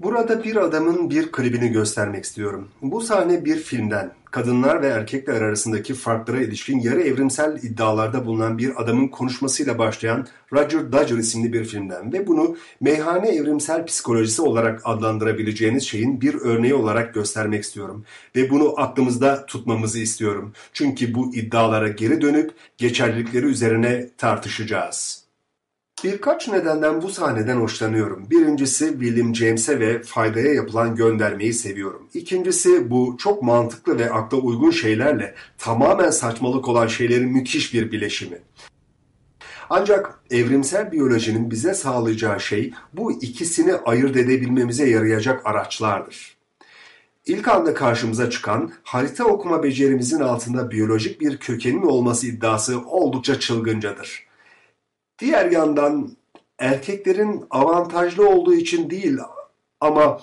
Speaker 1: Burada bir adamın bir klibini göstermek istiyorum. Bu sahne bir filmden, kadınlar ve erkekler arasındaki farklara ilişkin yarı evrimsel iddialarda bulunan bir adamın konuşmasıyla başlayan Roger Dodger isimli bir filmden ve bunu meyhane evrimsel psikolojisi olarak adlandırabileceğiniz şeyin bir örneği olarak göstermek istiyorum. Ve bunu aklımızda tutmamızı istiyorum. Çünkü bu iddialara geri dönüp geçerlilikleri üzerine tartışacağız. Birkaç nedenden bu sahneden hoşlanıyorum. Birincisi William James'e ve faydaya yapılan göndermeyi seviyorum. İkincisi bu çok mantıklı ve akla uygun şeylerle tamamen saçmalık olan şeylerin müthiş bir bileşimi. Ancak evrimsel biyolojinin bize sağlayacağı şey bu ikisini ayırt edebilmemize yarayacak araçlardır. İlk anda karşımıza çıkan harita okuma becerimizin altında biyolojik bir kökenin olması iddiası oldukça çılgıncadır. Diğer yandan erkeklerin avantajlı olduğu için değil ama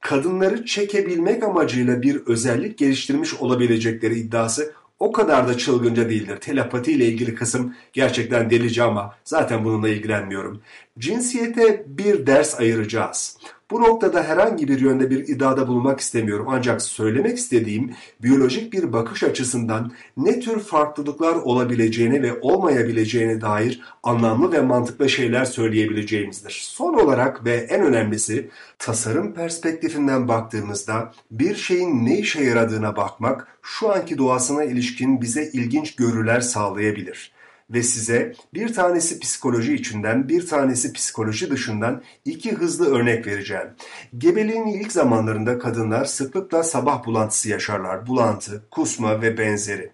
Speaker 1: kadınları çekebilmek amacıyla bir özellik geliştirmiş olabilecekleri iddiası o kadar da çılgınca değildir. Telepati ile ilgili kısım gerçekten delici ama zaten bununla ilgilenmiyorum. Cinsiyete bir ders ayıracağız. Bu noktada herhangi bir yönde bir iddiada bulunmak istemiyorum ancak söylemek istediğim biyolojik bir bakış açısından ne tür farklılıklar olabileceğine ve olmayabileceğine dair anlamlı ve mantıklı şeyler söyleyebileceğimizdir. Son olarak ve en önemlisi tasarım perspektifinden baktığımızda bir şeyin ne işe yaradığına bakmak şu anki doğasına ilişkin bize ilginç görüler sağlayabilir ve size bir tanesi psikoloji içinden bir tanesi psikoloji dışından iki hızlı örnek vereceğim. Gebeliğin ilk zamanlarında kadınlar sıklıkla sabah bulantısı yaşarlar. Bulantı, kusma ve benzeri.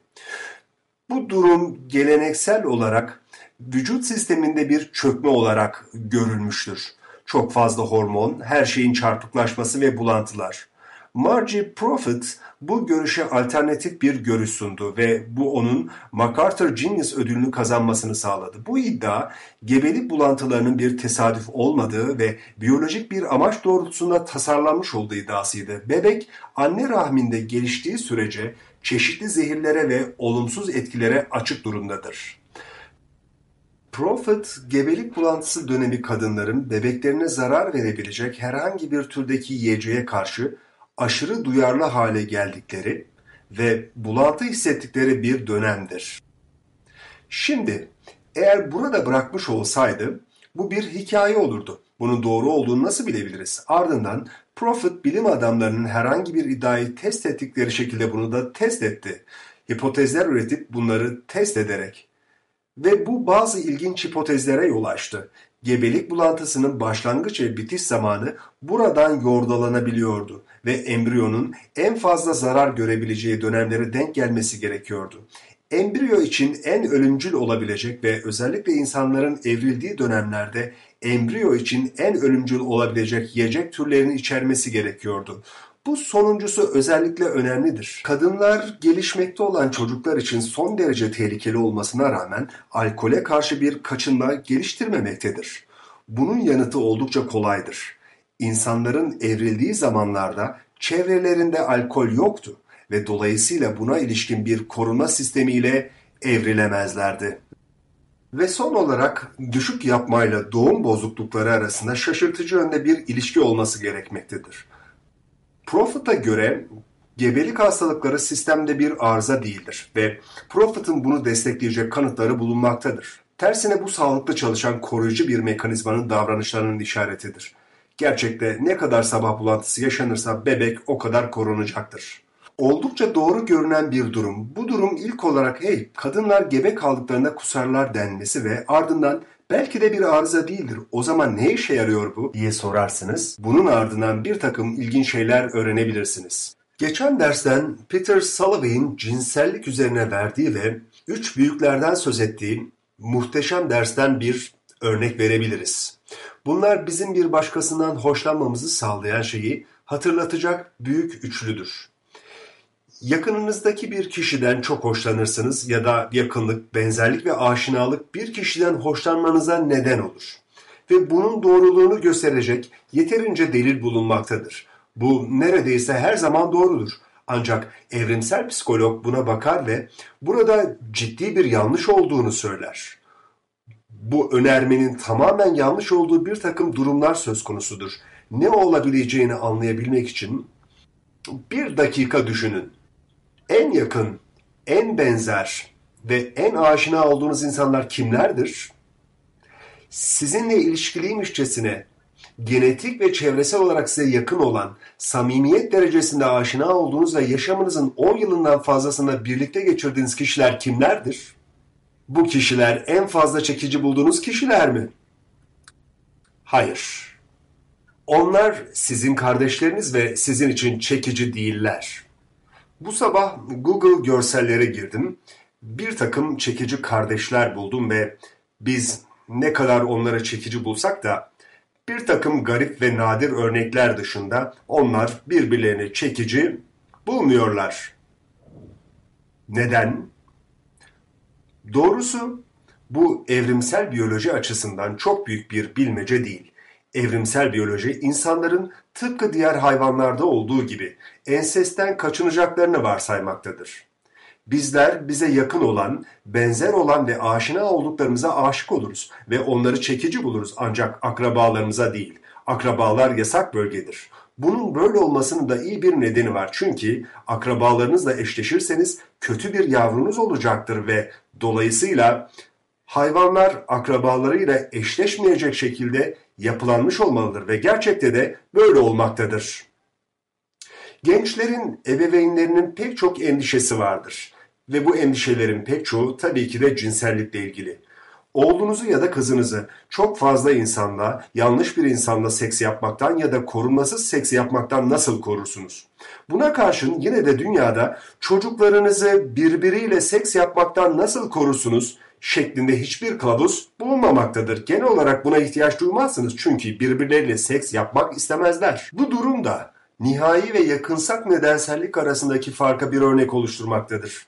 Speaker 1: Bu durum geleneksel olarak vücut sisteminde bir çökme olarak görülmüştür. Çok fazla hormon, her şeyin çarpıklaşması ve bulantılar. Margie Profit bu görüşe alternatif bir görüş sundu ve bu onun MacArthur Genius ödülünü kazanmasını sağladı. Bu iddia gebelik bulantılarının bir tesadüf olmadığı ve biyolojik bir amaç doğrultusunda tasarlanmış olduğu iddiasıydı. Bebek anne rahminde geliştiği sürece çeşitli zehirlere ve olumsuz etkilere açık durumdadır. Prophet, gebelik bulantısı dönemi kadınların bebeklerine zarar verebilecek herhangi bir türdeki yiyeceğe karşı aşırı duyarlı hale geldikleri ve bulantı hissettikleri bir dönemdir. Şimdi eğer burada bırakmış olsaydı bu bir hikaye olurdu. Bunun doğru olduğunu nasıl bilebiliriz? Ardından Prophet bilim adamlarının herhangi bir iddiayı test ettikleri şekilde bunu da test etti. Hipotezler üretip bunları test ederek. Ve bu bazı ilginç hipotezlere yol açtı gebelik bulantısının başlangıç ve bitiş zamanı buradan yordalanabiliyordu ve embriyonun en fazla zarar görebileceği dönemlere denk gelmesi gerekiyordu. Embriyo için en ölümcül olabilecek ve özellikle insanların evrildiği dönemlerde embriyo için en ölümcül olabilecek yiyecek türlerini içermesi gerekiyordu. Bu sonuncusu özellikle önemlidir. Kadınlar gelişmekte olan çocuklar için son derece tehlikeli olmasına rağmen alkole karşı bir kaçınma geliştirmemektedir. Bunun yanıtı oldukça kolaydır. İnsanların evrildiği zamanlarda çevrelerinde alkol yoktu ve dolayısıyla buna ilişkin bir koruma sistemiyle evrilemezlerdi. Ve son olarak düşük yapmayla doğum bozuklukları arasında şaşırtıcı yönde bir ilişki olması gerekmektedir. Profit'a göre gebelik hastalıkları sistemde bir arıza değildir ve Profit'in bunu destekleyecek kanıtları bulunmaktadır. Tersine bu sağlıklı çalışan koruyucu bir mekanizmanın davranışlarının işaretidir. Gerçekte ne kadar sabah bulantısı yaşanırsa bebek o kadar korunacaktır. Oldukça doğru görünen bir durum. Bu durum ilk olarak hey kadınlar gebe kaldıklarında kusarlar denmesi ve ardından Belki de bir arıza değildir. O zaman ne işe yarıyor bu diye sorarsınız. Bunun ardından bir takım ilginç şeyler öğrenebilirsiniz. Geçen dersten Peter Salovey'in cinsellik üzerine verdiği ve üç büyüklerden söz ettiği muhteşem dersten bir örnek verebiliriz. Bunlar bizim bir başkasından hoşlanmamızı sağlayan şeyi hatırlatacak büyük üçlüdür. Yakınınızdaki bir kişiden çok hoşlanırsınız ya da yakınlık, benzerlik ve aşinalık bir kişiden hoşlanmanıza neden olur. Ve bunun doğruluğunu gösterecek yeterince delil bulunmaktadır. Bu neredeyse her zaman doğrudur. Ancak evrimsel psikolog buna bakar ve burada ciddi bir yanlış olduğunu söyler. Bu önermenin tamamen yanlış olduğu bir takım durumlar söz konusudur. Ne olabileceğini anlayabilmek için bir dakika düşünün. En yakın, en benzer ve en aşina olduğunuz insanlar kimlerdir? Sizinle ilişkiliymişçesine genetik ve çevresel olarak size yakın olan, samimiyet derecesinde aşina olduğunuz ve yaşamınızın 10 yılından fazlasında birlikte geçirdiğiniz kişiler kimlerdir? Bu kişiler en fazla çekici bulduğunuz kişiler mi? Hayır. Onlar sizin kardeşleriniz ve sizin için çekici değiller. Bu sabah Google görsellere girdim. Bir takım çekici kardeşler buldum ve biz ne kadar onları çekici bulsak da bir takım garip ve nadir örnekler dışında onlar birbirlerini çekici bulmuyorlar. Neden? Doğrusu bu evrimsel biyoloji açısından çok büyük bir bilmece değil. Evrimsel biyoloji insanların tıpkı diğer hayvanlarda olduğu gibi ensesten kaçınacaklarını varsaymaktadır. Bizler bize yakın olan, benzer olan ve aşina olduklarımıza aşık oluruz ve onları çekici buluruz ancak akrabalarımıza değil. Akrabalar yasak bölgedir. Bunun böyle olmasının da iyi bir nedeni var. Çünkü akrabalarınızla eşleşirseniz kötü bir yavrunuz olacaktır ve dolayısıyla hayvanlar akrabalarıyla eşleşmeyecek şekilde yapılanmış olmalıdır ve gerçekte de böyle olmaktadır. Gençlerin ebeveynlerinin pek çok endişesi vardır ve bu endişelerin pek çoğu tabii ki de cinsellikle ilgili. Oğlunuzu ya da kızınızı çok fazla insanla, yanlış bir insanla seks yapmaktan ya da korunmasız seks yapmaktan nasıl korursunuz? Buna karşın yine de dünyada çocuklarınızı birbiriyle seks yapmaktan nasıl korursunuz şeklinde hiçbir kılavuz bulunmamaktadır. Genel olarak buna ihtiyaç duymazsınız çünkü birbirleriyle seks yapmak istemezler. Bu durumda nihai ve yakınsak nedensellik arasındaki farka bir örnek oluşturmaktadır.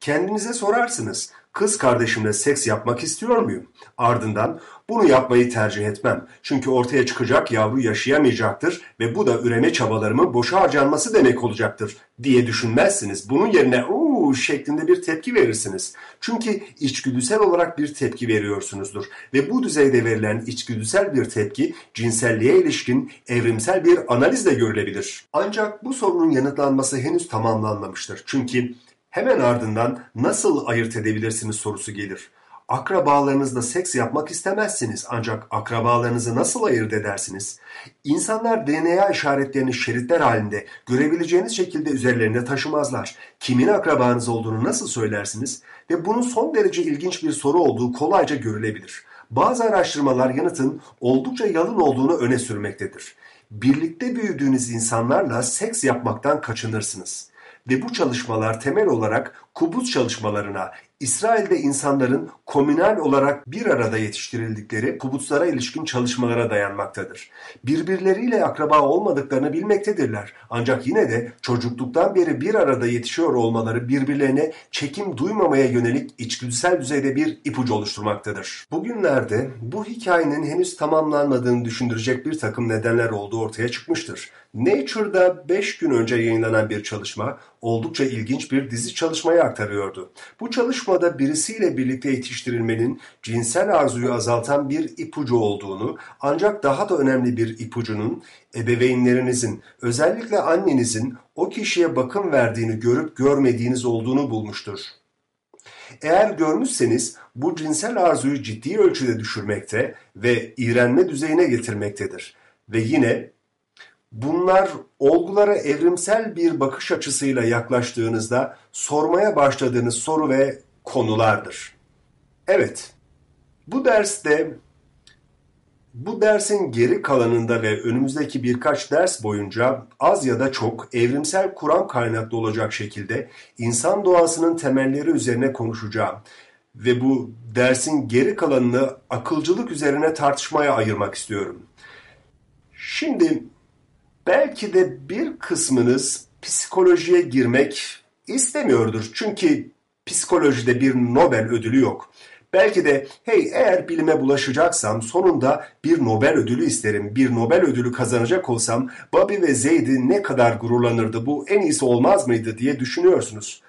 Speaker 1: Kendinize sorarsınız. Kız kardeşimle seks yapmak istiyor muyum? Ardından bunu yapmayı tercih etmem. Çünkü ortaya çıkacak yavru yaşayamayacaktır ve bu da üreme çabalarımın boşa harcanması demek olacaktır diye düşünmezsiniz. Bunun yerine uuu şeklinde bir tepki verirsiniz. Çünkü içgüdüsel olarak bir tepki veriyorsunuzdur. Ve bu düzeyde verilen içgüdüsel bir tepki cinselliğe ilişkin evrimsel bir analizle görülebilir. Ancak bu sorunun yanıtlanması henüz tamamlanmamıştır. Çünkü Hemen ardından nasıl ayırt edebilirsiniz sorusu gelir. Akrabalarınızla seks yapmak istemezsiniz ancak akrabalarınızı nasıl ayırt edersiniz? İnsanlar DNA işaretlerini şeritler halinde görebileceğiniz şekilde üzerlerinde taşımazlar. Kimin akrabanız olduğunu nasıl söylersiniz? Ve bunun son derece ilginç bir soru olduğu kolayca görülebilir. Bazı araştırmalar yanıtın oldukça yalın olduğunu öne sürmektedir. Birlikte büyüdüğünüz insanlarla seks yapmaktan kaçınırsınız ve bu çalışmalar temel olarak kubuz çalışmalarına, İsrail'de insanların komünal olarak bir arada yetiştirildikleri kubutlara ilişkin çalışmalara dayanmaktadır. Birbirleriyle akraba olmadıklarını bilmektedirler. Ancak yine de çocukluktan beri bir arada yetişiyor olmaları birbirlerine çekim duymamaya yönelik içgüdüsel düzeyde bir ipucu oluşturmaktadır. Bugünlerde bu hikayenin henüz tamamlanmadığını düşündürecek bir takım nedenler olduğu ortaya çıkmıştır. Nature'da 5 gün önce yayınlanan bir çalışma oldukça ilginç bir dizi çalışmayı aktarıyordu. Bu çalışmada birisiyle birlikte yetiştirilmenin cinsel arzuyu azaltan bir ipucu olduğunu ancak daha da önemli bir ipucunun ebeveynlerinizin özellikle annenizin o kişiye bakım verdiğini görüp görmediğiniz olduğunu bulmuştur. Eğer görmüşseniz bu cinsel arzuyu ciddi ölçüde düşürmekte ve iğrenme düzeyine getirmektedir. Ve yine Bunlar olgulara evrimsel bir bakış açısıyla yaklaştığınızda sormaya başladığınız soru ve konulardır. Evet, bu derste bu dersin geri kalanında ve önümüzdeki birkaç ders boyunca az ya da çok evrimsel Kur'an kaynaklı olacak şekilde insan doğasının temelleri üzerine konuşacağım ve bu dersin geri kalanını akılcılık üzerine tartışmaya ayırmak istiyorum. Şimdi Belki de bir kısmınız psikolojiye girmek istemiyordur. Çünkü psikolojide bir Nobel ödülü yok. Belki de hey eğer bilime bulaşacaksam sonunda bir Nobel ödülü isterim. Bir Nobel ödülü kazanacak olsam Bobby ve Zayd'i ne kadar gururlanırdı bu en iyisi olmaz mıydı diye düşünüyorsunuz.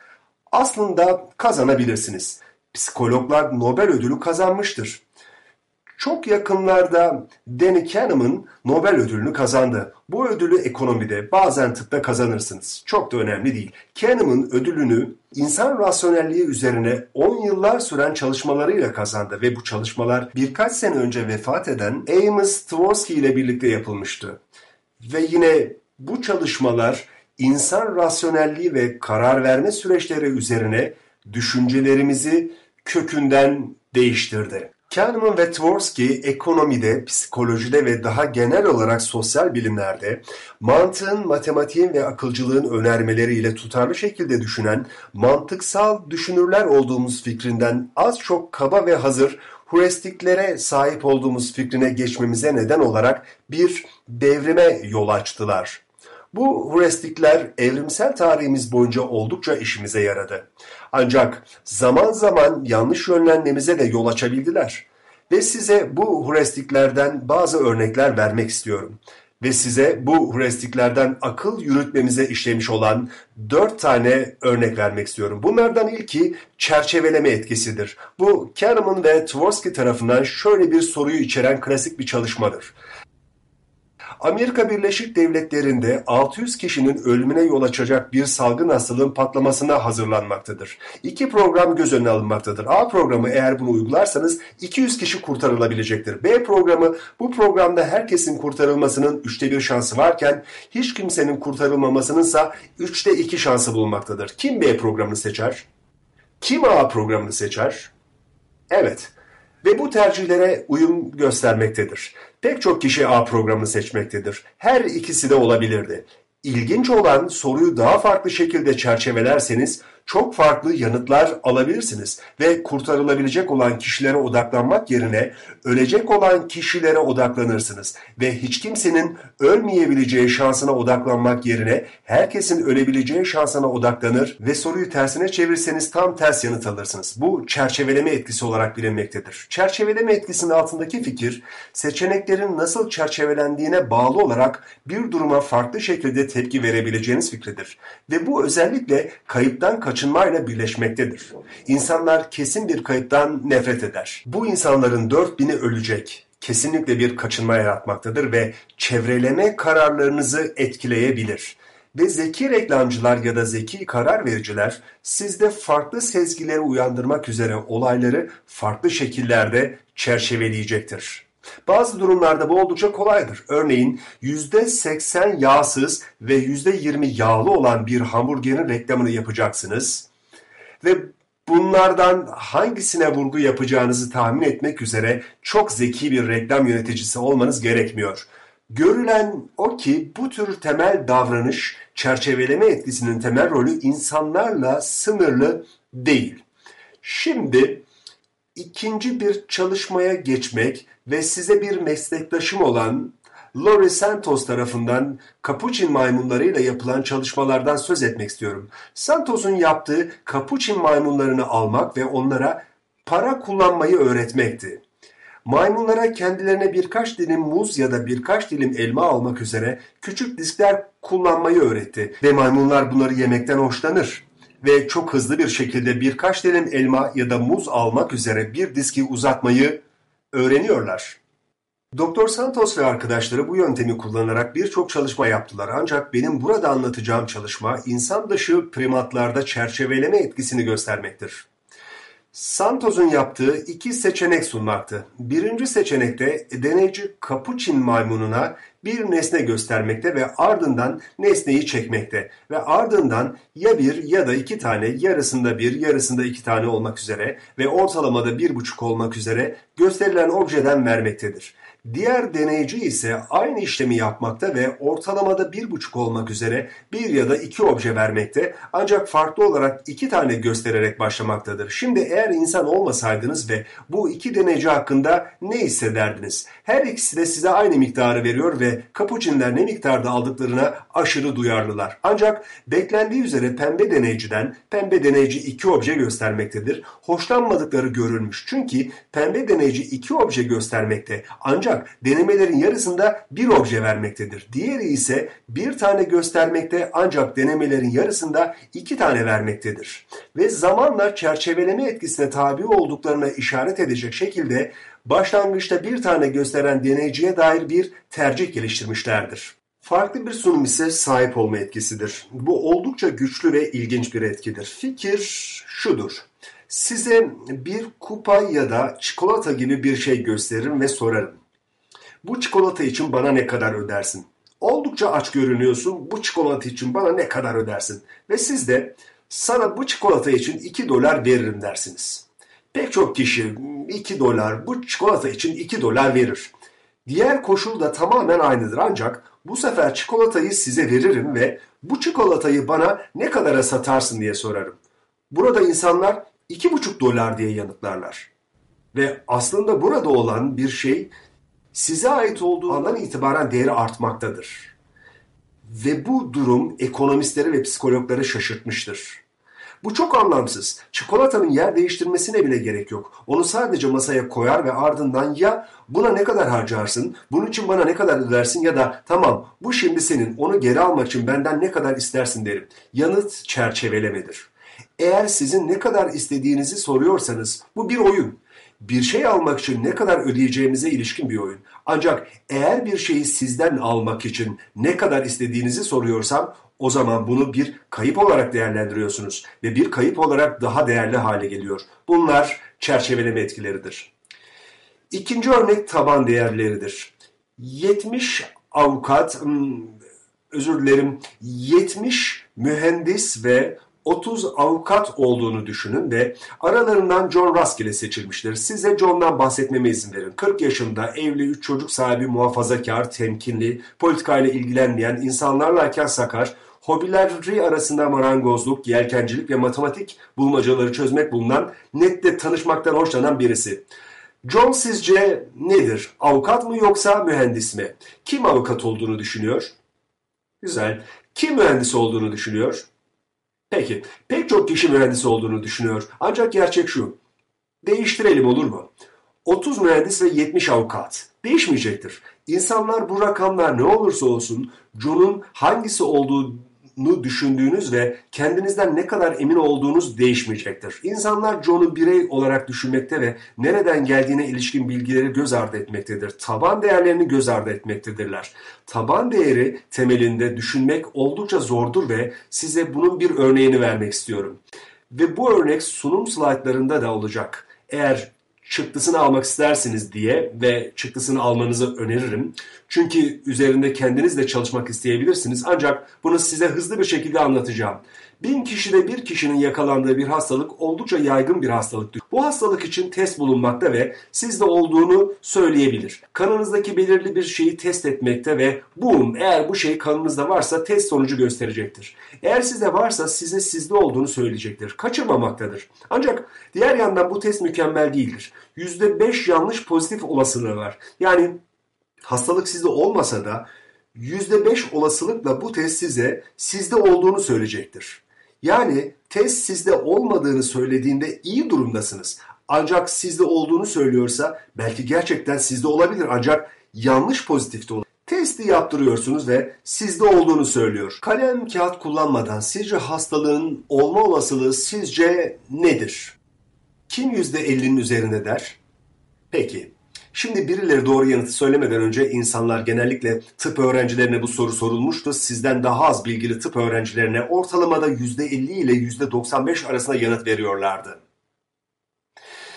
Speaker 1: Aslında kazanabilirsiniz. Psikologlar Nobel ödülü kazanmıştır. Çok yakınlarda Danny Kahneman Nobel ödülünü kazandı. Bu ödülü ekonomide, bazen tıpta kazanırsınız. Çok da önemli değil. Kahneman ödülünü insan rasyonelliği üzerine 10 yıllar süren çalışmalarıyla kazandı ve bu çalışmalar birkaç sene önce vefat eden Amos Tversky ile birlikte yapılmıştı. Ve yine bu çalışmalar insan rasyonelliği ve karar verme süreçleri üzerine düşüncelerimizi kökünden değiştirdi. Kahneman ve Tversky ekonomide, psikolojide ve daha genel olarak sosyal bilimlerde mantığın, matematiğin ve akılcılığın önermeleriyle tutarlı şekilde düşünen, mantıksal düşünürler olduğumuz fikrinden az çok kaba ve hazır huristiklere sahip olduğumuz fikrine geçmemize neden olarak bir devrime yol açtılar. Bu heuristikler evrimsel tarihimiz boyunca oldukça işimize yaradı. Ancak zaman zaman yanlış yönlenmemize de yol açabildiler. Ve size bu heuristiklerden bazı örnekler vermek istiyorum. Ve size bu heuristiklerden akıl yürütmemize işlemiş olan dört tane örnek vermek istiyorum. Bunlardan ilki çerçeveleme etkisidir. Bu Kahneman ve Tversky tarafından şöyle bir soruyu içeren klasik bir çalışmadır. Amerika Birleşik Devletleri'nde 600 kişinin ölümüne yol açacak bir salgın hastalığın patlamasına hazırlanmaktadır. İki program göz önüne alınmaktadır. A programı eğer bunu uygularsanız 200 kişi kurtarılabilecektir. B programı bu programda herkesin kurtarılmasının üçte bir şansı varken hiç kimsenin kurtarılmamasınınsa üçte iki şansı bulunmaktadır. Kim B programını seçer? Kim A programını seçer? Evet, ve bu tercihlere uyum göstermektedir. Pek çok kişi A programını seçmektedir. Her ikisi de olabilirdi. İlginç olan soruyu daha farklı şekilde çerçevelerseniz çok farklı yanıtlar alabilirsiniz ve kurtarılabilecek olan kişilere odaklanmak yerine ölecek olan kişilere odaklanırsınız ve hiç kimsenin ölmeyebileceği şansına odaklanmak yerine herkesin ölebileceği şansına odaklanır ve soruyu tersine çevirseniz tam ters yanıt alırsınız. Bu çerçeveleme etkisi olarak bilinmektedir. Çerçeveleme etkisinin altındaki fikir seçeneklerin nasıl çerçevelendiğine bağlı olarak bir duruma farklı şekilde tepki verebileceğiniz fikridir. Ve bu özellikle kayıptan kaçınmak kaçınmayla birleşmektedir. İnsanlar kesin bir kayıptan nefret eder. Bu insanların dört bini ölecek. Kesinlikle bir kaçınma yaratmaktadır ve çevreleme kararlarınızı etkileyebilir. Ve zeki reklamcılar ya da zeki karar vericiler sizde farklı sezgileri uyandırmak üzere olayları farklı şekillerde çerçeveleyecektir. Bazı durumlarda bu oldukça kolaydır. Örneğin %80 yağsız ve %20 yağlı olan bir hamburgerin reklamını yapacaksınız ve bunlardan hangisine vurgu yapacağınızı tahmin etmek üzere çok zeki bir reklam yöneticisi olmanız gerekmiyor. Görülen o ki bu tür temel davranış çerçeveleme etkisinin temel rolü insanlarla sınırlı değil. Şimdi ikinci bir çalışmaya geçmek ve size bir meslektaşım olan Lori Santos tarafından Capuchin maymunlarıyla yapılan çalışmalardan söz etmek istiyorum. Santos'un yaptığı Capuchin maymunlarını almak ve onlara para kullanmayı öğretmekti. Maymunlara kendilerine birkaç dilim muz ya da birkaç dilim elma almak üzere küçük diskler kullanmayı öğretti ve maymunlar bunları yemekten hoşlanır ve çok hızlı bir şekilde birkaç dilim elma ya da muz almak üzere bir diski uzatmayı öğreniyorlar. Doktor Santos ve arkadaşları bu yöntemi kullanarak birçok çalışma yaptılar ancak benim burada anlatacağım çalışma insan dışı primatlarda çerçeveleme etkisini göstermektir. Santos'un yaptığı iki seçenek sunmaktı. Birinci seçenekte deneyci kapuçin maymununa bir nesne göstermekte ve ardından nesneyi çekmekte ve ardından ya bir ya da iki tane yarısında bir yarısında iki tane olmak üzere ve ortalamada bir buçuk olmak üzere gösterilen objeden vermektedir. Diğer deneyici ise aynı işlemi yapmakta ve ortalamada bir buçuk olmak üzere bir ya da iki obje vermekte ancak farklı olarak iki tane göstererek başlamaktadır. Şimdi eğer insan olmasaydınız ve bu iki deneyici hakkında ne hissederdiniz? Her ikisi de size aynı miktarı veriyor ve kapuçinler ne miktarda aldıklarına aşırı duyarlılar. Ancak beklendiği üzere pembe deneyciden pembe deneyici iki obje göstermektedir. Hoşlanmadıkları görülmüş. Çünkü pembe deneyici iki obje göstermekte. Ancak denemelerin yarısında bir obje vermektedir. Diğeri ise bir tane göstermekte ancak denemelerin yarısında iki tane vermektedir. Ve zamanla çerçeveleme etkisine tabi olduklarına işaret edecek şekilde başlangıçta bir tane gösteren deneyciye dair bir tercih geliştirmişlerdir. Farklı bir sunum ise sahip olma etkisidir. Bu oldukça güçlü ve ilginç bir etkidir. Fikir şudur. Size bir kupa ya da çikolata gibi bir şey gösteririm ve sorarım. Bu çikolata için bana ne kadar ödersin? Oldukça aç görünüyorsun. Bu çikolata için bana ne kadar ödersin? Ve siz de sana bu çikolata için 2 dolar veririm dersiniz. Pek çok kişi 2 dolar bu çikolata için 2 dolar verir. Diğer koşul da tamamen aynıdır ancak bu sefer çikolatayı size veririm ve bu çikolatayı bana ne kadara satarsın diye sorarım. Burada insanlar 2,5 dolar diye yanıtlarlar. Ve aslında burada olan bir şey size ait olduğu andan itibaren değeri artmaktadır. Ve bu durum ekonomistleri ve psikologları şaşırtmıştır. Bu çok anlamsız. Çikolatanın yer değiştirmesine bile gerek yok. Onu sadece masaya koyar ve ardından ya buna ne kadar harcarsın, bunun için bana ne kadar ödersin ya da tamam bu şimdi senin onu geri almak için benden ne kadar istersin derim. Yanıt çerçevelemedir. Eğer sizin ne kadar istediğinizi soruyorsanız bu bir oyun bir şey almak için ne kadar ödeyeceğimize ilişkin bir oyun. Ancak eğer bir şeyi sizden almak için ne kadar istediğinizi soruyorsam o zaman bunu bir kayıp olarak değerlendiriyorsunuz ve bir kayıp olarak daha değerli hale geliyor. Bunlar çerçeveleme etkileridir. İkinci örnek taban değerleridir. 70 avukat, hmm, özür dilerim, 70 mühendis ve 30 avukat olduğunu düşünün ve aralarından John rastgele seçilmiştir. Size John'dan bahsetmeme izin verin. 40 yaşında, evli, 3 çocuk sahibi, muhafazakar, temkinli, politikayla ilgilenmeyen, insanlarlayken sakar, hobileri arasında marangozluk, yelkencilik ve matematik bulmacaları çözmek bulunan nette tanışmaktan hoşlanan birisi. John sizce nedir? Avukat mı yoksa mühendis mi? Kim avukat olduğunu düşünüyor? Güzel. Kim mühendis olduğunu düşünüyor? Peki, pek çok kişi mühendis olduğunu düşünüyor. Ancak gerçek şu. Değiştirelim olur mu? 30 mühendis ve 70 avukat. Değişmeyecektir. İnsanlar bu rakamlar ne olursa olsun John'un hangisi olduğu düşündüğünüz ve kendinizden ne kadar emin olduğunuz değişmeyecektir. İnsanlar John'u birey olarak düşünmekte ve nereden geldiğine ilişkin bilgileri göz ardı etmektedir. Taban değerlerini göz ardı etmektedirler. Taban değeri temelinde düşünmek oldukça zordur ve size bunun bir örneğini vermek istiyorum. Ve bu örnek sunum slaytlarında da olacak. Eğer çıktısını almak istersiniz diye ve çıktısını almanızı öneririm. Çünkü üzerinde kendiniz de çalışmak isteyebilirsiniz. Ancak bunu size hızlı bir şekilde anlatacağım. Bin kişide bir kişinin yakalandığı bir hastalık oldukça yaygın bir hastalıktır. Bu hastalık için test bulunmakta ve sizde olduğunu söyleyebilir. Kanınızdaki belirli bir şeyi test etmekte ve boom eğer bu şey kanınızda varsa test sonucu gösterecektir. Eğer sizde varsa size sizde olduğunu söyleyecektir. Kaçırmamaktadır. Ancak diğer yandan bu test mükemmel değildir. %5 yanlış pozitif olasılığı var. Yani hastalık sizde olmasa da %5 olasılıkla bu test size sizde olduğunu söyleyecektir. Yani test sizde olmadığını söylediğinde iyi durumdasınız. Ancak sizde olduğunu söylüyorsa belki gerçekten sizde olabilir ancak yanlış pozitifte olabilir. Testi yaptırıyorsunuz ve sizde olduğunu söylüyor. Kalem kağıt kullanmadan sizce hastalığın olma olasılığı sizce nedir? Kim %50'nin üzerinde der? Peki Şimdi birileri doğru yanıtı söylemeden önce insanlar genellikle tıp öğrencilerine bu soru sorulmuştu. Sizden daha az bilgili tıp öğrencilerine ortalamada %50 ile %95 arasında yanıt veriyorlardı.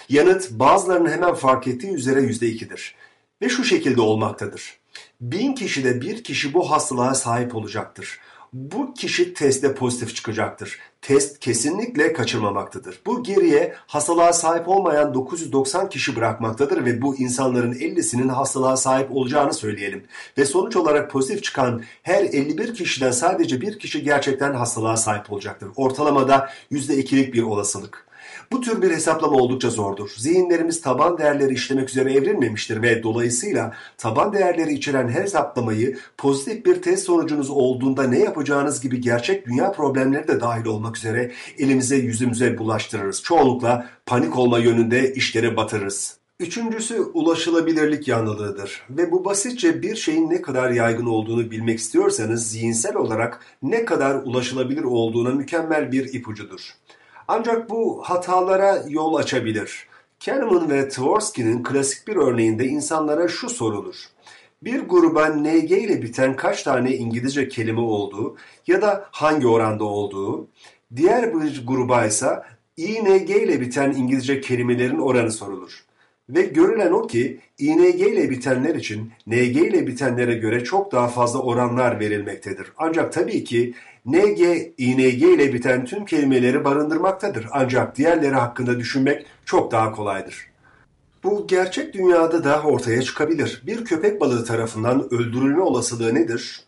Speaker 1: Yanıt bazılarının hemen fark ettiği üzere %2'dir. Ve şu şekilde olmaktadır. Bin kişide bir kişi bu hastalığa sahip olacaktır bu kişi testte pozitif çıkacaktır. Test kesinlikle kaçırmamaktadır. Bu geriye hastalığa sahip olmayan 990 kişi bırakmaktadır ve bu insanların 50'sinin hastalığa sahip olacağını söyleyelim. Ve sonuç olarak pozitif çıkan her 51 kişiden sadece bir kişi gerçekten hastalığa sahip olacaktır. Ortalamada %2'lik bir olasılık. Bu tür bir hesaplama oldukça zordur. Zihinlerimiz taban değerleri işlemek üzere evrilmemiştir ve dolayısıyla taban değerleri içeren her hesaplamayı pozitif bir test sonucunuz olduğunda ne yapacağınız gibi gerçek dünya problemleri de dahil olmak üzere elimize yüzümüze bulaştırırız. Çoğunlukla panik olma yönünde işleri batırırız. Üçüncüsü ulaşılabilirlik yanlılığıdır ve bu basitçe bir şeyin ne kadar yaygın olduğunu bilmek istiyorsanız zihinsel olarak ne kadar ulaşılabilir olduğuna mükemmel bir ipucudur. Ancak bu hatalara yol açabilir. Kahneman ve Tversky'nin klasik bir örneğinde insanlara şu sorulur. Bir gruba NG ile biten kaç tane İngilizce kelime olduğu ya da hangi oranda olduğu, diğer bir gruba ise ING ile biten İngilizce kelimelerin oranı sorulur. Ve görülen o ki ING ile bitenler için NG ile bitenlere göre çok daha fazla oranlar verilmektedir. Ancak tabii ki NG, ING ile biten tüm kelimeleri barındırmaktadır. Ancak diğerleri hakkında düşünmek çok daha kolaydır. Bu gerçek dünyada da ortaya çıkabilir. Bir köpek balığı tarafından öldürülme olasılığı nedir?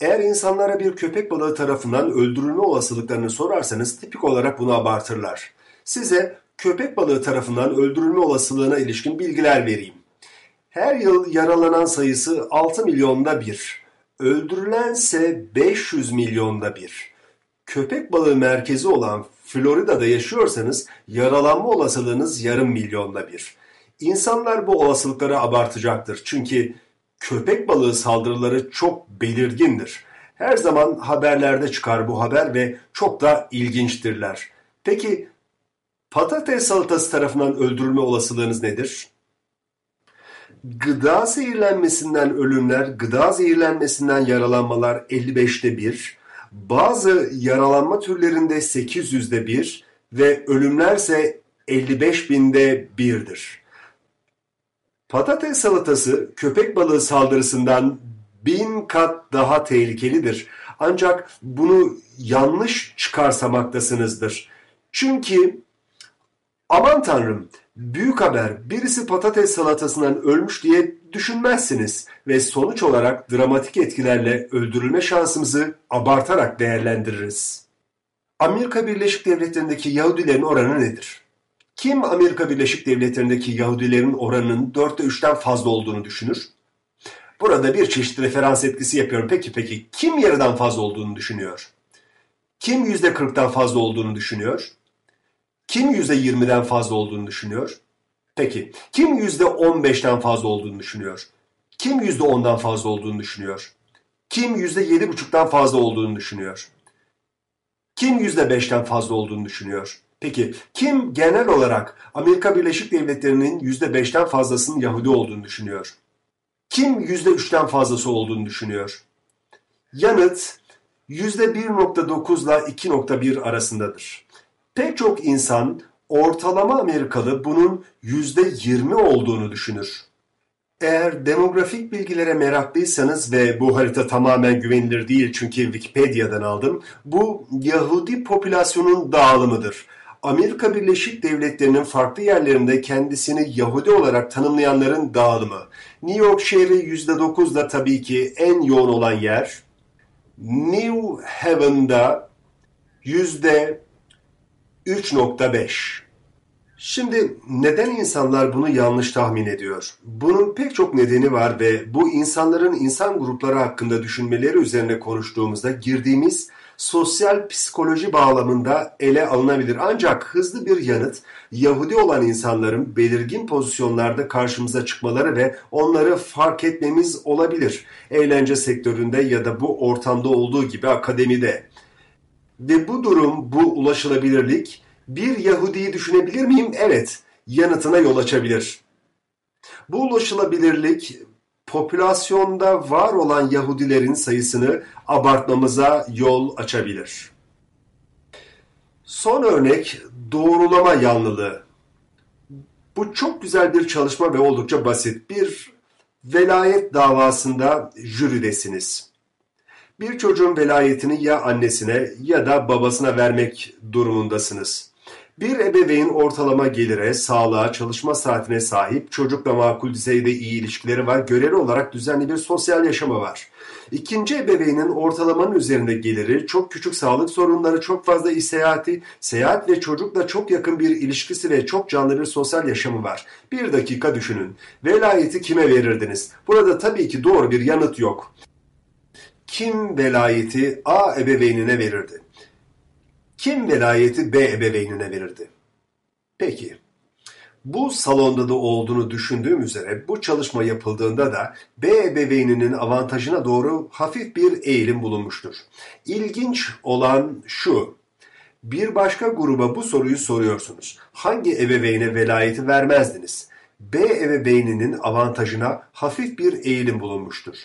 Speaker 1: Eğer insanlara bir köpek balığı tarafından öldürülme olasılıklarını sorarsanız tipik olarak bunu abartırlar. Size köpek balığı tarafından öldürülme olasılığına ilişkin bilgiler vereyim. Her yıl yaralanan sayısı 6 milyonda bir. Öldürülense 500 milyonda bir. Köpek balığı merkezi olan Florida'da yaşıyorsanız yaralanma olasılığınız yarım milyonda bir. İnsanlar bu olasılıkları abartacaktır. Çünkü köpek balığı saldırıları çok belirgindir. Her zaman haberlerde çıkar bu haber ve çok da ilginçtirler. Peki patates salatası tarafından öldürülme olasılığınız nedir? Gıda zehirlenmesinden ölümler, gıda zehirlenmesinden yaralanmalar 55'te 1, bazı yaralanma türlerinde 800'de 1 ve ölümlerse 55 binde 1'dir. Patates salatası köpek balığı saldırısından bin kat daha tehlikelidir. Ancak bunu yanlış çıkarsamaktasınızdır. Çünkü aman tanrım Büyük haber, birisi patates salatasından ölmüş diye düşünmezsiniz ve sonuç olarak dramatik etkilerle öldürülme şansımızı abartarak değerlendiririz. Amerika Birleşik Devletleri'ndeki Yahudilerin oranı nedir? Kim Amerika Birleşik Devletleri'ndeki Yahudilerin oranının 4'te 3'ten fazla olduğunu düşünür? Burada bir çeşit referans etkisi yapıyorum. Peki peki kim yarıdan fazla olduğunu düşünüyor? Kim %40'tan fazla olduğunu düşünüyor? Kim %20'den fazla olduğunu düşünüyor? Peki kim %15'ten fazla olduğunu düşünüyor? Kim %10'dan fazla olduğunu düşünüyor? Kim %7,5'tan fazla olduğunu düşünüyor? Kim %5'ten fazla olduğunu düşünüyor? Peki kim genel olarak Amerika Birleşik Devletleri'nin %5'ten fazlasının Yahudi olduğunu düşünüyor? Kim %3'ten fazlası olduğunu düşünüyor? Yanıt %1.9 ile 2.1 arasındadır. Pek çok insan ortalama Amerikalı bunun yüzde yirmi olduğunu düşünür. Eğer demografik bilgilere meraklıysanız ve bu harita tamamen güvenilir değil çünkü Wikipedia'dan aldım, bu Yahudi popülasyonun dağılımıdır. Amerika Birleşik Devletleri'nin farklı yerlerinde kendisini Yahudi olarak tanımlayanların dağılımı. New York şehri %9 da tabii ki en yoğun olan yer. New Haven'da yüzde 3.5 Şimdi neden insanlar bunu yanlış tahmin ediyor? Bunun pek çok nedeni var ve bu insanların insan grupları hakkında düşünmeleri üzerine konuştuğumuzda girdiğimiz sosyal psikoloji bağlamında ele alınabilir. Ancak hızlı bir yanıt Yahudi olan insanların belirgin pozisyonlarda karşımıza çıkmaları ve onları fark etmemiz olabilir. Eğlence sektöründe ya da bu ortamda olduğu gibi akademide. Ve bu durum, bu ulaşılabilirlik bir Yahudi'yi düşünebilir miyim? Evet. Yanıtına yol açabilir. Bu ulaşılabilirlik popülasyonda var olan Yahudilerin sayısını abartmamıza yol açabilir. Son örnek doğrulama yanlılığı. Bu çok güzel bir çalışma ve oldukça basit. Bir velayet davasında jüridesiniz bir çocuğun velayetini ya annesine ya da babasına vermek durumundasınız. Bir ebeveyn ortalama gelire, sağlığa, çalışma saatine sahip, çocukla makul düzeyde iyi ilişkileri var, göreli olarak düzenli bir sosyal yaşamı var. İkinci ebeveynin ortalamanın üzerinde geliri, çok küçük sağlık sorunları, çok fazla iş seyahati, seyahat ve çocukla çok yakın bir ilişkisi ve çok canlı bir sosyal yaşamı var. Bir dakika düşünün. Velayeti kime verirdiniz? Burada tabii ki doğru bir yanıt yok. Kim velayeti A ebeveynine verirdi? Kim velayeti B ebeveynine verirdi? Peki, bu salonda da olduğunu düşündüğüm üzere bu çalışma yapıldığında da B ebeveyninin avantajına doğru hafif bir eğilim bulunmuştur. İlginç olan şu, bir başka gruba bu soruyu soruyorsunuz. Hangi ebeveyne velayeti vermezdiniz? B ebeveyninin avantajına hafif bir eğilim bulunmuştur.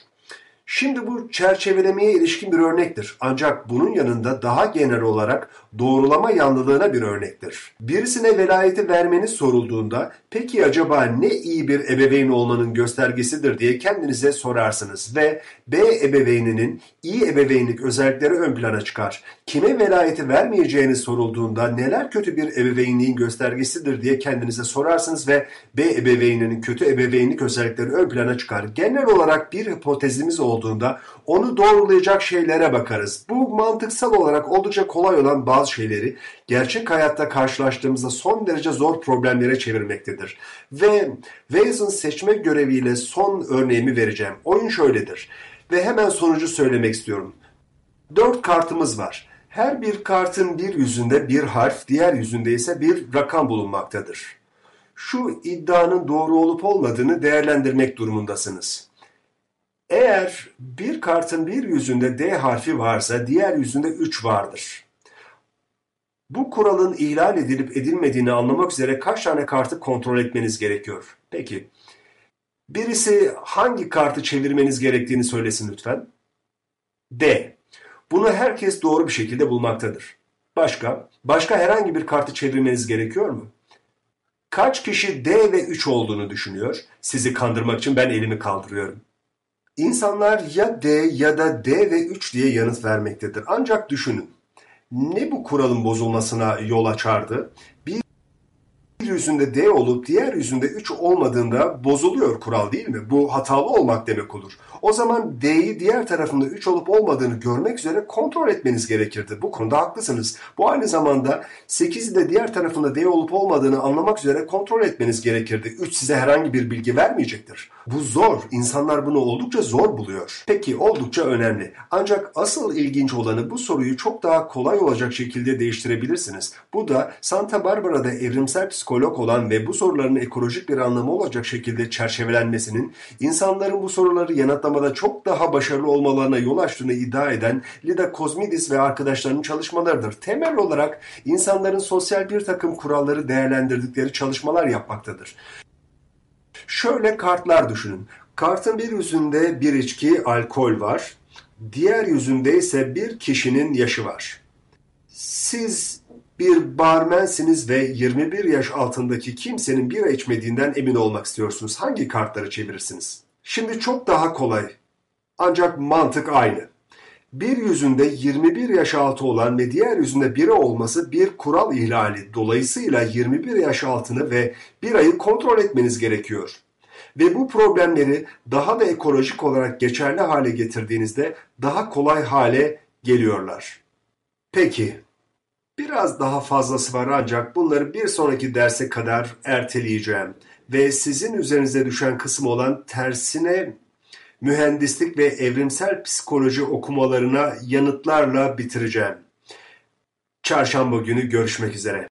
Speaker 1: Şimdi bu çerçevelemeye ilişkin bir örnektir. Ancak bunun yanında daha genel olarak doğrulama yanlılığına bir örnektir. Birisine velayeti vermeniz sorulduğunda peki acaba ne iyi bir ebeveyn olmanın göstergesidir diye kendinize sorarsınız ve B ebeveyninin iyi ebeveynlik özellikleri ön plana çıkar. Kime velayeti vermeyeceğiniz sorulduğunda neler kötü bir ebeveynliğin göstergesidir diye kendinize sorarsınız ve B ebeveyninin kötü ebeveynlik özellikleri ön plana çıkar. Genel olarak bir hipotezimiz olduğunda onu doğrulayacak şeylere bakarız. Bu mantıksal olarak oldukça kolay olan bazı şeyleri gerçek hayatta karşılaştığımızda son derece zor problemlere çevirmektedir. Ve Waze'ın seçme göreviyle son örneğimi vereceğim. Oyun şöyledir. Ve hemen sonucu söylemek istiyorum. Dört kartımız var. Her bir kartın bir yüzünde bir harf, diğer yüzünde ise bir rakam bulunmaktadır. Şu iddianın doğru olup olmadığını değerlendirmek durumundasınız. Eğer bir kartın bir yüzünde D harfi varsa diğer yüzünde 3 vardır. Bu kuralın ihlal edilip edilmediğini anlamak üzere kaç tane kartı kontrol etmeniz gerekiyor? Peki. Birisi hangi kartı çevirmeniz gerektiğini söylesin lütfen. D. Bunu herkes doğru bir şekilde bulmaktadır. Başka? Başka herhangi bir kartı çevirmeniz gerekiyor mu? Kaç kişi D ve 3 olduğunu düşünüyor? Sizi kandırmak için ben elimi kaldırıyorum. İnsanlar ya D ya da D ve 3 diye yanıt vermektedir. Ancak düşünün. Ne bu kuralın bozulmasına yol açardı? Bir yüzünde D olup diğer yüzünde 3 olmadığında bozuluyor kural değil mi? Bu hatalı olmak demek olur. O zaman D'yi diğer tarafında 3 olup olmadığını görmek üzere kontrol etmeniz gerekirdi. Bu konuda haklısınız. Bu aynı zamanda 8'i de diğer tarafında D olup olmadığını anlamak üzere kontrol etmeniz gerekirdi. 3 size herhangi bir bilgi vermeyecektir. Bu zor. İnsanlar bunu oldukça zor buluyor. Peki oldukça önemli. Ancak asıl ilginç olanı bu soruyu çok daha kolay olacak şekilde değiştirebilirsiniz. Bu da Santa Barbara'da evrimsel psikolog olan ve bu soruların ekolojik bir anlamı olacak şekilde çerçevelenmesinin insanların bu soruları yanıtlamada çok daha başarılı olmalarına yol açtığını iddia eden Lida Kozmidis ve arkadaşlarının çalışmalarıdır. Temel olarak insanların sosyal bir takım kuralları değerlendirdikleri çalışmalar yapmaktadır. Şöyle kartlar düşünün. Kartın bir yüzünde bir içki, alkol var. Diğer yüzünde ise bir kişinin yaşı var. Siz bir barmensiniz ve 21 yaş altındaki kimsenin bira içmediğinden emin olmak istiyorsunuz. Hangi kartları çevirirsiniz? Şimdi çok daha kolay. Ancak mantık aynı. Bir yüzünde 21 yaş altı olan ve diğer yüzünde bira olması bir kural ihlali. Dolayısıyla 21 yaş altını ve birayı kontrol etmeniz gerekiyor. Ve bu problemleri daha da ekolojik olarak geçerli hale getirdiğinizde daha kolay hale geliyorlar. Peki, biraz daha fazlası var ancak bunları bir sonraki derse kadar erteleyeceğim. Ve sizin üzerinize düşen kısım olan tersine mühendislik ve evrimsel psikoloji okumalarına yanıtlarla bitireceğim. Çarşamba günü görüşmek üzere.